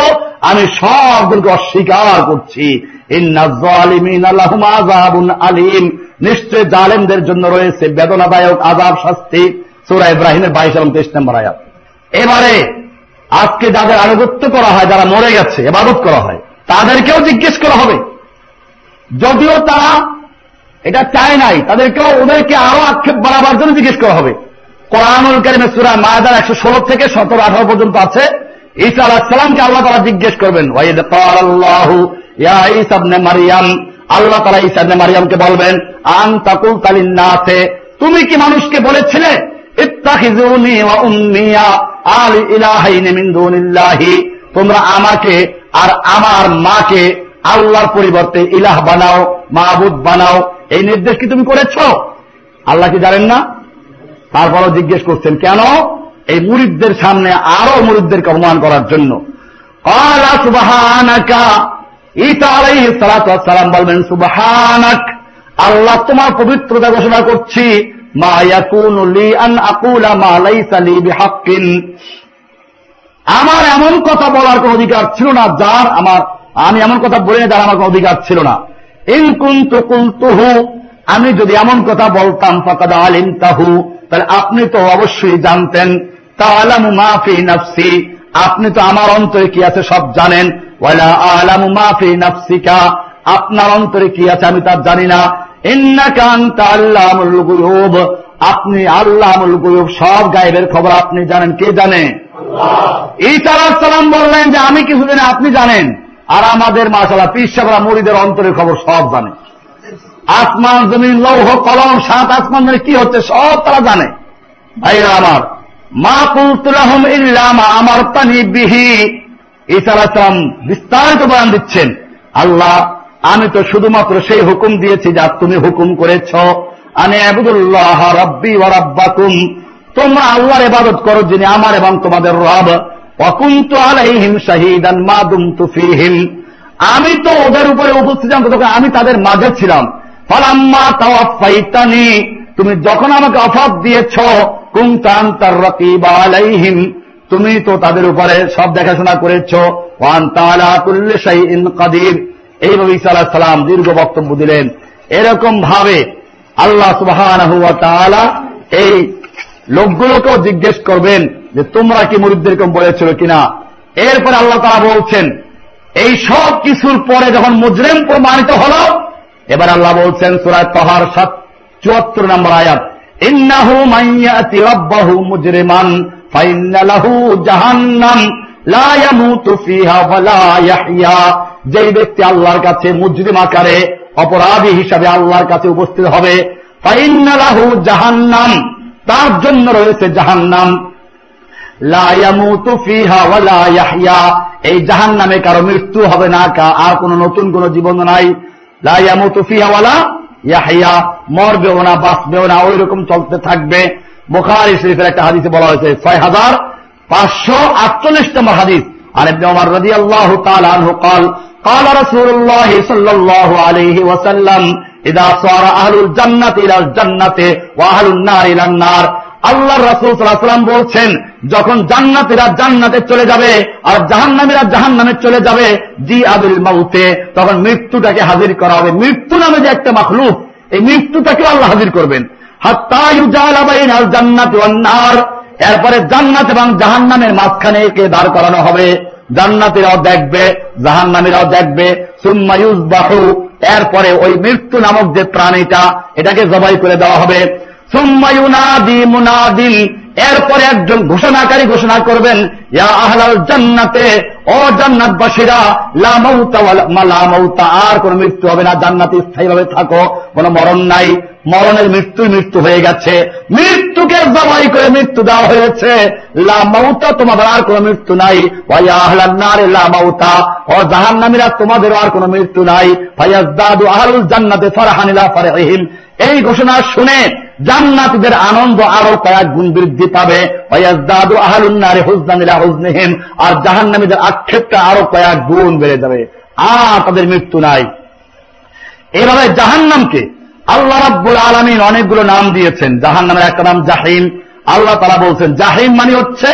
আমি সবগুলোকে অস্বীকার করছি। আলিম। নিশ্চয় জালেমদের জন্য রয়েছে বেদনাদায়ক আজাব শাস্তি। সুরা ইব্রাহিমের বাইশ তেইশ নম্বর আয়াত। এবারে আজকে যাদের আনুগত্য করা হয়, যারা মরে গেছে এবাদত করা হয়, তাদেরকেও জিজ্ঞেস করা হবে। যদিও তারা এটা চায় নাই, তাদেরকেও ওদেরকে আরও আক্ষেপ বাড়াবার জন্য জিজ্ঞেস করা হবে। কোরআনুল কারিমে সুরা মায়াদার একশো ষোলো থেকে সতেরো, আঠারো পর্যন্ত আছে। ঈসা আলাহ সালামকে আল্লাহ তারা জিজ্ঞেস করবেন মারিয়াম আল্লাহ তারা ইসাবনে মারিয়ামকে বলবেন আন তাকুল তালিন না আছে তুমি কি মানুষকে বলেছিলে তোমরা আমাকে আর আমার মাকে আল্লাহর পরিবর্তে ইলাহ বানাও মাহবুদ বানাও। এই নির্দেশ কি তুমি করেছ? আল্লাহ কি জানেন না? তারপরও জিজ্ঞেস করছেন, কেন? এই মুরিদদের সামনে আরও মুরিদদেরকে অপমান করার জন্য। সালাম বলবেন, সুবাহানাক, আল্লাহ তোমার পবিত্রতা ঘোষণা করছি। আমার এমন কথা বলার কোন অধিকার ছিল না, যার আমার আমি এমন কথা বলে যার আমার কোন অধিকার ছিল না। আমি যদি এমন কথা বলতাম, ফাকাদ আলিম তাহু তাহলে আপনি তো অবশ্যই জানতেন। তালামু নাফসি, আপনি তো আমার অন্তরে কি আছে সব জানেন। ওয়ালা আলামু মাফি নাফসিকা, আপনার অন্তরে কি আছে আমি তার জানি না। আপনি আল্লাহুল গুয়ুব, সব গায়েবের খবর আপনি জানেন। কে জানে? ঈসা সালাম বললেন যে, আমি কিছু জানি আপনি জানেন? আর আমাদের মাসালা পিসাবরা মুড়িদের অন্তরের খবর সব জানে। আসমান, জমিন, লৌহ, কলম, সাত আসমান, জমিন, কি হচ্ছে সব তারা জানে। ভাইরা আমার, মা কুলতুলাহম ইল্লামা আমার তানি বিহি। ইসালাম বিস্তারিত বয়ান দিচ্ছেন। আল্লাহ আমি তো শুধুমাত্র সেই হুকুম দিয়েছি যা তুমি হুকুম করেছ। আমি আবুদুল্লাহ রব্বি ও রব্বাকুম। তোমরা আল্লাহর ইবাদত করো যিনি আমার এবং তোমাদের রব। অকুন্ত আলাইহিম শাহিদান মা দুমতু ফিহিম। আমি তো ওদের উপরে উপস্থিত তখন আমি তাদের মাঝে ছিলাম। ফালাম্মা তাওয়াফাইতানি। তুমি যখন আমাকে অফাত দিয়েছ কুমতান তার রকিব আলাইহিম। তুমি তো তাদের উপরে সব দেখাশোনা করেছ। ওয়ান তালা কুল্লে শাইইন কাদির। এইভাবে ঈসা আলাহ সালাম দীর্ঘ বক্তব্য দিলেন। এরকম ভাবে আল্লাহ সুবাহ এই লোকগুলোকেও জিজ্ঞেস করবেন যে, তোমরা কি মুরিদদেরকে বলেছিল কিনা? এরপরে আল্লাহ তারা বলছেন, এই সব কিছুর পরে যখন মুজরেম প্রমাণিত হল, এবার আল্লাহ বলছেন সুরায় তহার সাত, চুয়াত্তর নম্বর আয়াত, ইন্নাহু মাইয়াতি রব্বাহু মুজরিমান ফাইন্নালাহু জাহান্নাম। যেই ব্যক্তি আল্লাহর কাছে মুজরিম আকারে, অপরাধী হিসাবে আল্লাহর কাছে উপস্থিত হবে ফাইন্নালাহু জাহান্নাম, তার জন্য রয়েছে জাহান্নাম। এই জাহান নামে কারও মৃত্যু হবে না আর কোন নতুন কোন জীবন নাই। লাইয়ামুতুফিহাওয়ালা ইয়াহিয়া মরবেও না, বাঁচবেও না ওই রকম চলতে থাকবে। বোখারি শরীফের একটা হাদিসে বলা হয়েছে, ছয় হাজার পাঁচশো আটচল্লিশ নম্বর হাদিস আর এমনি আমার রাজি আল্লাহ তালু কাল قال رسول الله صلى الله عليه وسلم إذا صار أهل الجنة إلى الجنة وأهل النار إلى النار আল্লাহ রাসুল সাল্লাম বলছেন যখন জান্নাতিরা জান্নাতে চলে যাবে আর জাহান্নামীরা জাহান নামে চলে যাবে জি আবিল মাউতে তখন মৃত্যুটাকে হাজির করা হবে মৃত্যু নামে যে একটা মাখলুক এই মৃত্যুটাকে আল্লাহ হাজির করবেন জান্নাত এরপরে জান্নাত এবং জাহান নামের মাঝখানে একে দাঁড় করানো হবে? জান্নাতিরাও দেখবে জাহান নামীরাও দেখবে। সুম্মায়ুজ বাহু এরপরে ওই মৃত্যু নামক যে প্রাণীটা, এটাকে জবাই করে দেওয়া হবে। সুম্মায়ুনাদি মুনাদিন এরপরে একজন ঘোষণাকারী ঘোষণা করবেন আহলাল জান্নাতে, ও জান্নাতবাসীরা লামৌতা আর কোন মৃত্যু হবে না, জান্নাতে স্থায়ীভাবে থাকো, কোন মরণ নাই, মরণের মৃত্যু মৃত্যু হয়ে গেছে, মৃত্যুকে জবাই করে মৃত্যু দেওয়া হয়েছে লামৌতা তোমাদের আর কোন মৃত্যু নাই, ওয়া আহলান্নারে লামৌতা ও জাহান্নামীরা তোমাদেরও আর কোন মৃত্যু নাই, ফায়াজদাদু আহলুল জান্নাতে ফারহানিলা ফারহিম এই ঘোষণা শুনে জান্নাতীদের আনন্দ আরও কয়েক গুণ বৃদ্ধি পাবে। ওয়াজদাদু আহলুন্নারে হুজদানিলা আর জাহান্নামীদের আক্ষেপটা আরও কয়েক গুণ বেড়ে যাবে। আর তাদের মৃত্যু নাই। এভাবে জাহান্নামকে আল্লাহ রাব্বুল আলমিন অনেকগুলো নাম দিয়েছেন। জাহান্নামের একটা নাম জাহিম। আল্লাহ তারা বলছেন, জাহিম মানে হচ্ছে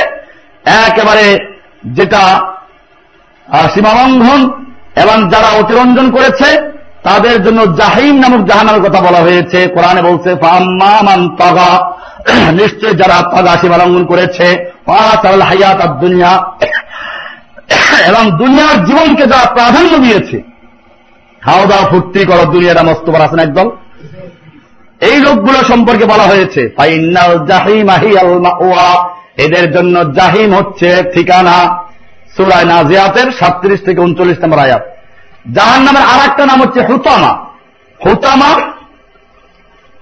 একেবারে যেটা সীমালঙ্ঘন এবং যারা অতিরঞ্জন করেছে তাদের জন্য জাহিম নামক জাহানার কথা বলা হয়েছে। কোরআনে বলছে নিশ্চয় যারা তাগা সীমালঙ্ঘন করেছে। এবং দুনিয়ার জীবনকে যারা প্রাধান্য দিয়েছে। খাওয়া দাওয়া ফুর্তি করো, দুনিয়াটা মস্ত বার আছেন একদম এই লোকগুলো সম্পর্কে বলা হয়েছে এদের জন্য জাহিম হচ্ছে ঠিকানা সুরায় নাজিয়াতের সাতত্রিশ থেকে উনচল্লিশ নম্বর আয়াত। জাহান নামের আর একটা নাম হচ্ছে হুতামা। হুতামা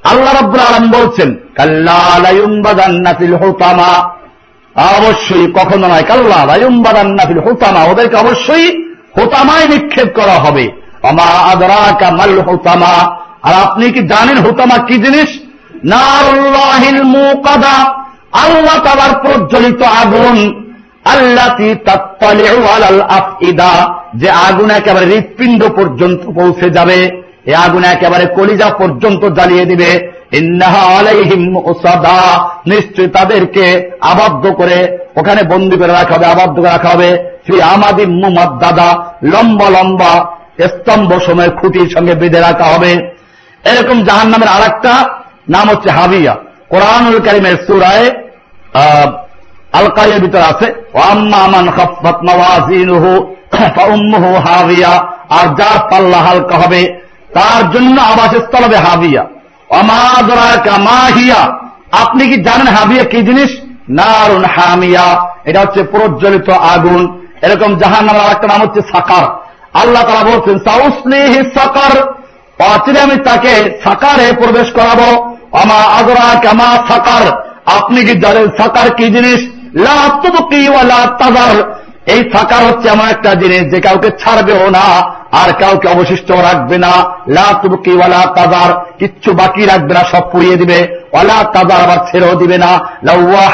আল্লাহ রব্বুল আলম বলছেন কাল্লাফিল হুতামা। অবশ্যই কখনো নয়, কাল্লা লাইম্বাদান্নাফিল হুতামা। ওদেরকে অবশ্যই হুতামায় নিক্ষেপ করা হবে। আমা আদরা কামাল হুতামা। আর আপনি কি জানেন হুতামা কি জিনিস? নারুল্লাহিল মুকাদা। আল্লাহ তালার প্রজ্বলিত আগুন, আল্লাতি আলাল আফইদা। যে আগুন একেবারে হৃৎপিণ্ড পর্যন্ত পৌঁছে যাবে, এ আগুন একেবারে কলিজা পর্যন্ত জ্বালিয়ে দিবে। নিশ্চয় তাদেরকে আবদ্ধ করে ওখানে বন্দি করে রাখা হবে, আবদ্ধ করে রাখা হবে। শ্রী আমাদি দাদা লম্বা লম্বা স্তম্ভ সময় খুঁটির সঙ্গে বেঁধে রাখা হবে। এরকম জাহান নামের আর নাম হচ্ছে হাবিয়া। কোরআনুল করিমের সুরায় আলকাইয়ের ভিতরে আছে হাবিয়া, আর যার পাল্লা হালকা হবে, তার জন্য আবাসস্থল হবে হাবিয়া অমাদরা আপনি কি জানেন হাবিয়া কি জিনিস? নারুন হামিয়া, এটা হচ্ছে প্রজ্বলিত আগুন। এরকম জাহান নামের আরেকটা নাম হচ্ছে সাকার। আল্লাহ তারা বলছেন, সাউসলিহি সাকার। অচিরে আমি তাকে সাকারে প্রবেশ করাবো। আমা আদরা কামা সাকার। আপনি কি জানেন সাকার কি জিনিস? এই সাকার হচ্ছে এমন একটা জিনিস যে কাউকে ছাড়বেও না, আর কাউকে অবশিষ্ট রাখবে না। লাতুবকিওয়ালা তাজার কিচ্ছু বাকি রাখবে না, সব পুড়িয়ে দিবে। ওয়ালা তাজার আবার ছেড়েও দিবে না।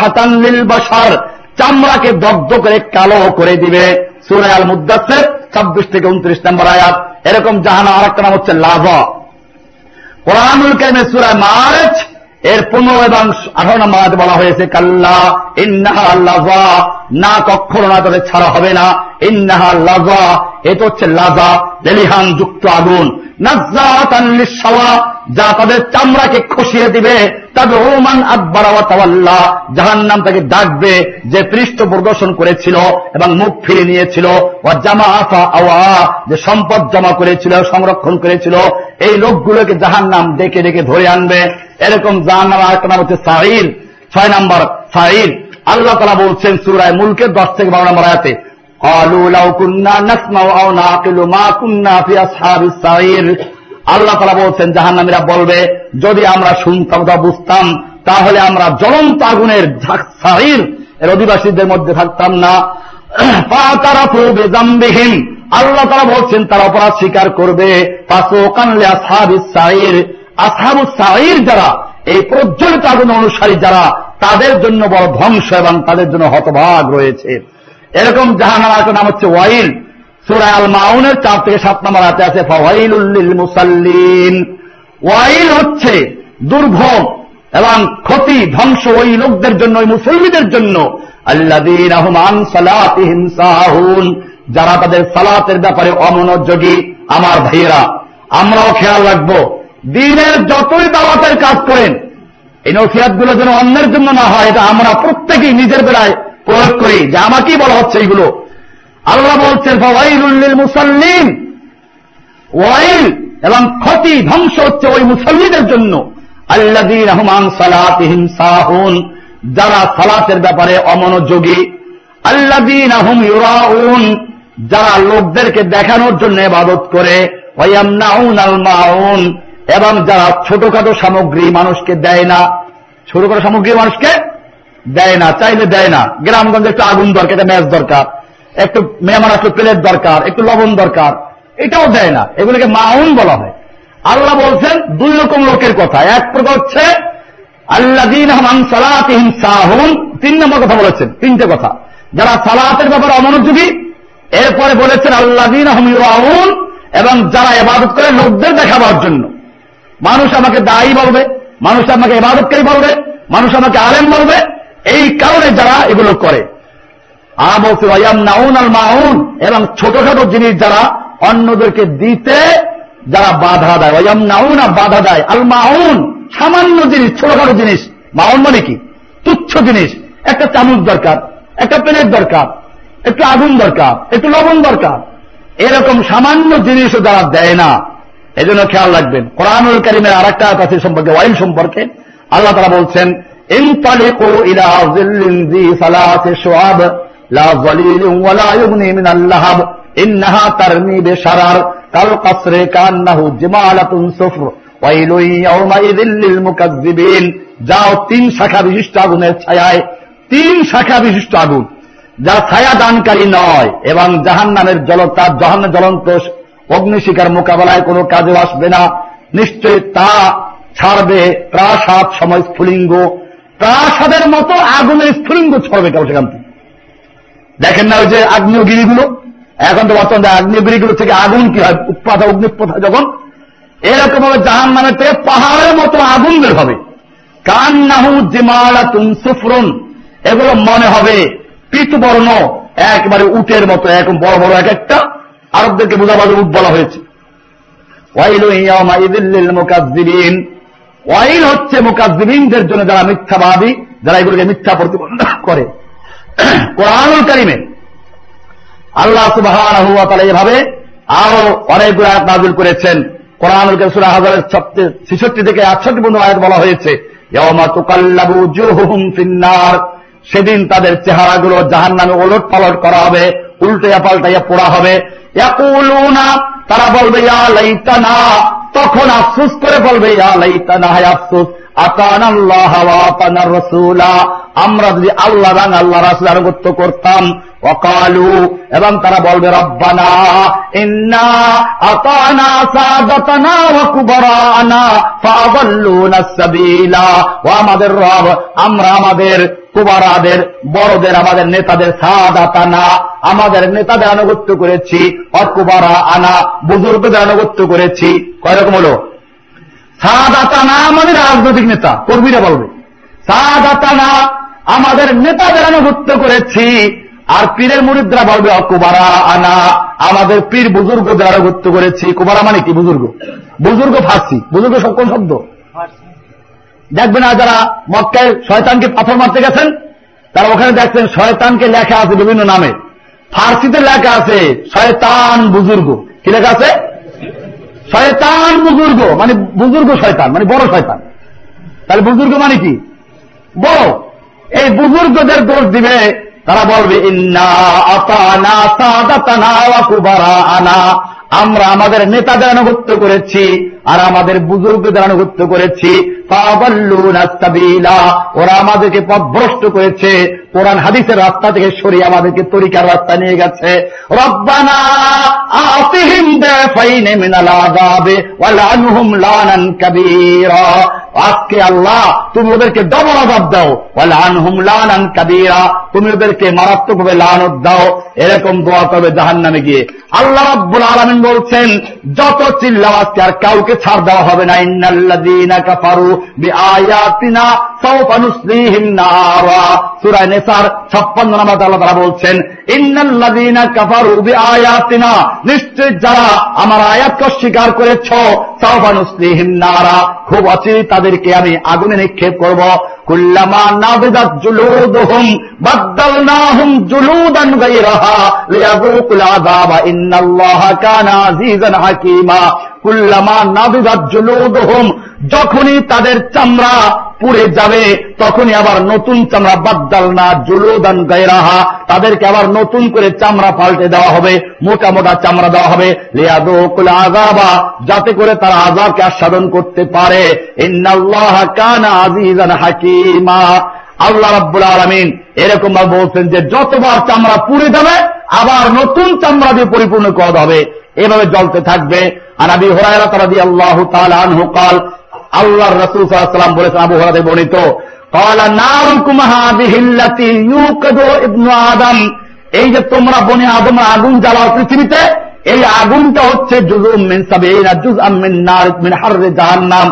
হাতান্লিল বাসার চামড়াকে দগ্ধ করে কালো করে দিবে। সুরায় আল মুদাসের ছাব্বিশ থেকে উনত্রিশ নম্বর আয়াত। এরকম জাহানা আর একটা নাম হচ্ছে লাভা কোরআনুল কাইমে সুরায় মার্চ এর পনেরো এবং আঠারো নম্বর আয়াতে বলা হয়েছে, কাল্লা, ইন্নাহা লাজা। না, কখনো না, তাদের ছাড়া হবে না। ইন্নাহা লাজা এটা হচ্ছে লাজা, লেলিহান যুক্ত আগুন। যা তাদের চামড়াকে খসিয়ে দিবে। তবে ওমান আকবরাওয়াতাল্লাহ জাহান নাম তাকে ডাকবে, যে পৃষ্ঠ প্রদর্শন করেছিল এবং মুখ ফিরে নিয়েছিল। ও জামা আফা আওয়া, যে সম্পদ জমা করেছিল, সংরক্ষণ করেছিল। এই লোকগুলোকে জাহান নাম ডেকে ডেকে ধরে আনবে। এরকম জাহান নাম নাম হচ্ছে সাহির ছয় নম্বর সাহির আল্লাহ তালা বলছেন সুরায় মুলকের দশ থেকে বারো নম্বর আয়াতে আল্লাহ তারা বলছেন, জাহান্নামীরা বলবে, যদি আমরা শুনতাম বা বুঝতাম, তাহলে আমরা জ্বলন্ত আগুনের সাহির এর অধিবাসীদের মধ্যে থাকতাম না। তারা বেজাম্বিহীন আল্লাহ তারা বলছেন, তারা অপরাধ স্বীকার করবে। আসাবু সাহির যারা, এই প্রজ্বলিত আগুন অনুসারী যারা, তাদের জন্য বড় ধ্বংস এবং তাদের জন্য হতভাগ রয়েছে। এরকম জাহানার নাম হচ্ছে ওয়াইল। সুরায় আল মাউনের চার থেকে সাত নম্বর হাতে আছে মুসাল্লিন ওয়াইল হচ্ছে দুর্ভোগ এবং ক্ষতি, ধ্বংস ওই লোকদের জন্য, ওই মুসলমিদের জন্য। আল্লাদিন যারা তাদের সালাতের ব্যাপারে অমনোযোগী, আমার ভাইয়েরা, আমরাও খেয়াল রাখব। দিনের যতই দাওয়াতের কাজ করেন, এই নসিহাতগুলো যেন অন্যের জন্য না হয়, এটা আমরা প্রত্যেকেই নিজের বেলায় প্রয়োগ করি। যে আমাকেই বলা হচ্ছে এইগুলো। আল্লাহ বলছেন, ফাওয়াইলুল মুসাল্লিম ওয়াইল এবং ক্ষতি, ধ্বংস হচ্ছে ওই মুসল্লিদের জন্য। আল্লাদিন রহমান সালাতিহিম সাহুন। যারা সালাতের ব্যাপারে অমনোযোগী আল্লাদিন আহম ইউরাউন। যারা লোকদেরকে দেখানোর জন্য ইবাদত করে ওয়ায়ামনাউন আল মাউন। এবং যারা ছোটখাটো সামগ্রী মানুষকে দেয় না, ছোটখাটো সামগ্রী মানুষকে দেয় না, চাইলে দেয় না। গ্রামগঞ্জে একটু আগুন দরকার একটা ম্যাচ দরকার। একটু মেহমান আসলে প্লেট দরকার, একটু লবণ দরকার, এটাও দেয় না। এগুলোকে মাউন বলা হয়। আল্লাহ বলছেন, দুই রকম লোকের কথা। এক প্রকার হচ্ছে সাহুন। তিন নম্বর কথা বলেছেন, তিনটে কথা। যারা সালাতের ব্যাপারে অমনোযোগী, এরপরে বলেছেন আহমিউন এবং যারা এবাদত করে, লোকদের দেখাবার জন্য। মানুষ আমাকে দায়ী বলবে, মানুষ আমাকে এবাদতকারী বলবে, মানুষ আমাকে আলেম বলবে, এই কারণে যারা এগুলো করে। আর বলছে নাউন আল মাউন এবং ছোটখাটো জিনিস যারা অন্যদেরকে দিতে যারা বাধা দেয়। ওয়াম নাউন বাধা দেয়। আল মাউন সামান্য জিনিস ছোটখাটো জিনিস। মাউন মানে কি? তুচ্ছ জিনিস। একটা চামচ দরকার, একটা প্লেট দরকার, একটু আগুন দরকার, একটু লবণ দরকার। এরকম সামান্য জিনিসও যারা দেয় না এজন্য খেয়াল রাখবেন। কোরআনুল করিমের আর একটা কাছে সম্পর্কে ওয়াইন সম্পর্কে। আল্লাহ তারা বলছেন যাও, তিন শাখা বিশিষ্ট আগুনের ছায় তিন শাখা বিশিষ্ট আগুন, যা ছায়া দানকারী নয়, এবং জাহান নামের জলতা জাহান্ন জ্বলন্ত অগ্নিশিকার মোকাবেলায় কোনো কাজে আসবে না। নিশ্চয় তা ছাড়বে প্রাসাদ সময় স্ফুলিঙ্গ প্রাসাদের মতো আগুনের স্ফুলিঙ্গ ছড়বে কেউ সেখান থেকে। দেখেন না ওই যে আগ্নেয়গিরিগুলো? এখন তো বর্তমানে আগ্নেয়গিরিগুলো থেকে আগুন কি হয়? উৎপাদ অগ্নিপ্রথা যখন এরকম ভাবে জাহান নামের থেকে পাহাড়ের মতো আগুন বের হবে। কান্নাহু জিমালা তুম সুফরুন। এগুলো মনে হবে পিতবর্ণ, একবারে উটের মতো এখন বড় বড় এক একটা আরবদেরকে বোঝাবার উট বলা হয়েছে। ওয়াইল হচ্ছে জন্য যারা মিথ্যাবাদী, যারা এগুলোকে মিথ্যা করে। কোরআনুল আল্লাহ সুবাহ এভাবে আরও অনেকগুলো আয়াত নাজুল করেছেন। কোরআনুল সুরা হাজারের থেকে আটষট্টি পর্যন্ত আয়াত বলা হয়েছে সেদিন তাদের চেহারাগুলো জাহান নামে ওলট পালট করা হবে। উল্টাইয়া পাল্টাইয়া পোড়া হবে। তারা বলবে তখন আফসুস করে বলবে আমরা যদি আল্লাহ রাং আল্লাহ রাসুল আনুগত্য করতাম অকালু এবং তারা বলবে, রব্বানা, ইন্না আমাদের রব, আমরা আমাদের কুবারাদের, বড়দের, আমাদের নেতাদের সাদাতানা। আমাদের নেতাদের আনুগত্য করেছি অকুবারা আনা বুজুর্গদের আনুগত্য করেছি। কয় রকম হলো সাদাতানা আমাদের রাজনৈতিক নেতা, কর্মীরা বলবে। সাদাতানা আমাদের নেতাদের আনুগত্য করেছি, আর পীরের মুরিদরা বলবে অকুবারা আনা, আমাদের পীর বুজুর্গদের আনুগত্য করেছি। কুবারা মানে কি বুজুর্গ? বুজুর্গ ফার্সি। বুজুর্গ সব কোন শব্দ? দেখবেন আর যারা মক্কায় শয়তানকে পাথর মারতে গেছেন, তারা ওখানে দেখছেন শয়তানকে লেখা আছে বিভিন্ন নামে। ফার্সিতে লেখা আছে, শয়তান বুজুর্গ। কি লেখা আছে? শয়তান বুজুর্গ। মানে বুজুর্গ শয়তান মানে বড় শয়তান। তাহলে বুজুর্গ মানে কি? বড়। এই বুজুর্গদের দোষ দিবে, তারা বলবে আমরা আমাদের নেতাদের আনুগত্য করেছি। আর আমাদের বুজুর্গদের আনুগত্য করেছি। ওরা আমাদেরকে পথভ্রষ্ট করেছে। কোরআন হাদিসের রাস্তা থেকে সরিয়ে আমাদেরকে তরিকার রাস্তা নিয়ে গেছে। আজকে আল্লাহ, তুমি ওদেরকে ডবল আজাব দাও। ওয়ালানহুম লানান কাবীরা। তুমি ওদেরকে মারাত্মকভাবে লানত দাও। এরকম দোয়া করবে জাহান্নামে গিয়ে। আল্লাহ রাব্বুল আলামিন বলছেন, যত চিল্লা আজকে আর কাউকে ছাড় দেওয়া হবে না ইন্নাল্লাযীনা কাফারু বিআয়াতিনা সাওফা নুসলিহিম নারা সূরা নেসার 56 নম্বর আল্লাহ তাআলা বলছেন নিশ্চয় অস্বীকার করেছ নারা খুব অচিরে তাদেরকে আমি আগুনে নিক্ষেপ করব। কুল্লামা নাবিদাত যখনই তাদের চামড়া পুড়ে যাবে, তখনই আবার নতুন চামড়া বাদ্দাল না জুলুদান গায়রাহা, তাদেরকে আবার নতুন করে চামড়া পাল্টে দেওয়া হবে, মোটা মোটা চামড়া দেওয়া হবে। লিয়াদুকুল আযাবা, যাতে করে তারা আযাবকে আস্বাদন করতে পারে। আজিজান হাকিমা। আল্লাহ রাব্বুল আলমিন এরকম ভাবে বলছেন যে, যতবার চামড়া পুড়ে যাবে, আবার নতুন চামড়া দিয়ে পরিপূর্ণ করা হবে। এভাবে জ্বলতে থাকবে। আর আবি হরাইরা তারা দিয়ে আল্লাহ তাল আনহু কাল আল্লাহর রাসূল সাল্লাল্লাহু আলাইহি ওয়াসাল্লাম বলেছেন আবু হুরায়রা বর্ণিত قال ناركم هذه التي يوقد ابن আদম এই যে তোমরা বনে আদম আগুন জ্বালাও পৃথিবীতে এই আগুনটা হচ্ছে জুজুম মিন সাবিনা জুজআম মিন নার মিন হাররি জাহান্নাম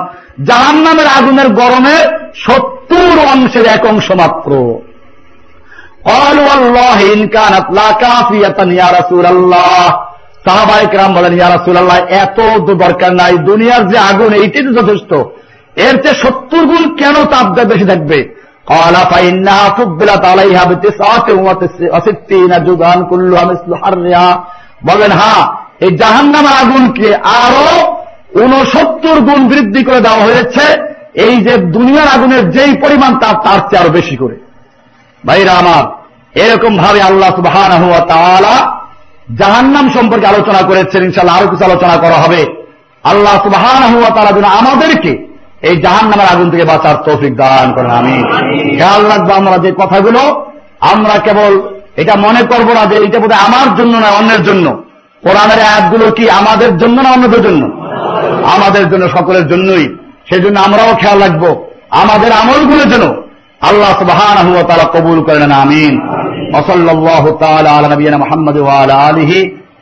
জাহান্নামের আগুনের গরমে সত্তর অংশের এক অংশ মাত্র قالوا والله إن كانت لا كافية يا رسول الله সাহাবাই কেরাম বলেন, ইয়া রাসুল্লাহ এত দরকার নাই, দুনিয়ার যে আগুন, এইটাই তো যথেষ্ট। এর চেয়ে সত্তর গুণ কেন তাপটা বেশি থাকবে? বলেন হ্যাঁ এই জাহান জাহান্নামের আগুনকে আরও উনসত্তর গুণ বৃদ্ধি করে দেওয়া হয়েছে। এই যে দুনিয়ার আগুনের যেই পরিমাণ তার তার চেয়ে আরও বেশি করে। ভাইরা আমার এরকম ভাবে আল্লাহ সুবাহ জাহান্নাম সম্পর্কে আলোচনা করেছেন ইনশাল্লাহ আরও কিছু আলোচনা করা হবে। আল্লাহ সুবাহ তারা যেন আমাদেরকে এই জাহান্নামের আগুন থেকে বাঁচার তৌফিক দান করেন আমি খেয়াল রাখব আমরা যে কথাগুলো, আমরা কেবল এটা মনে করব না যে এটা বোধহয় আমার জন্য না, অন্যের জন্য। কোরআনের আয়াতগুলো কি আমাদের জন্য না অন্যদের জন্য? আমাদের জন্য, সকলের জন্যই। সেই জন্য আমরাও খেয়াল রাখব। আমাদের আমলগুলো যেন اللہ سبحانہ و تعالی قبول کرنا آمین. وصلی اللہ تعالی علی نبینا محمد وعلى آلہ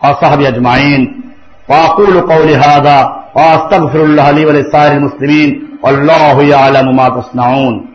وصحب اجمعین. واقول قول هذا واستغفر الله لي ولسائر المسلمين والله يعلم ما تصنعون.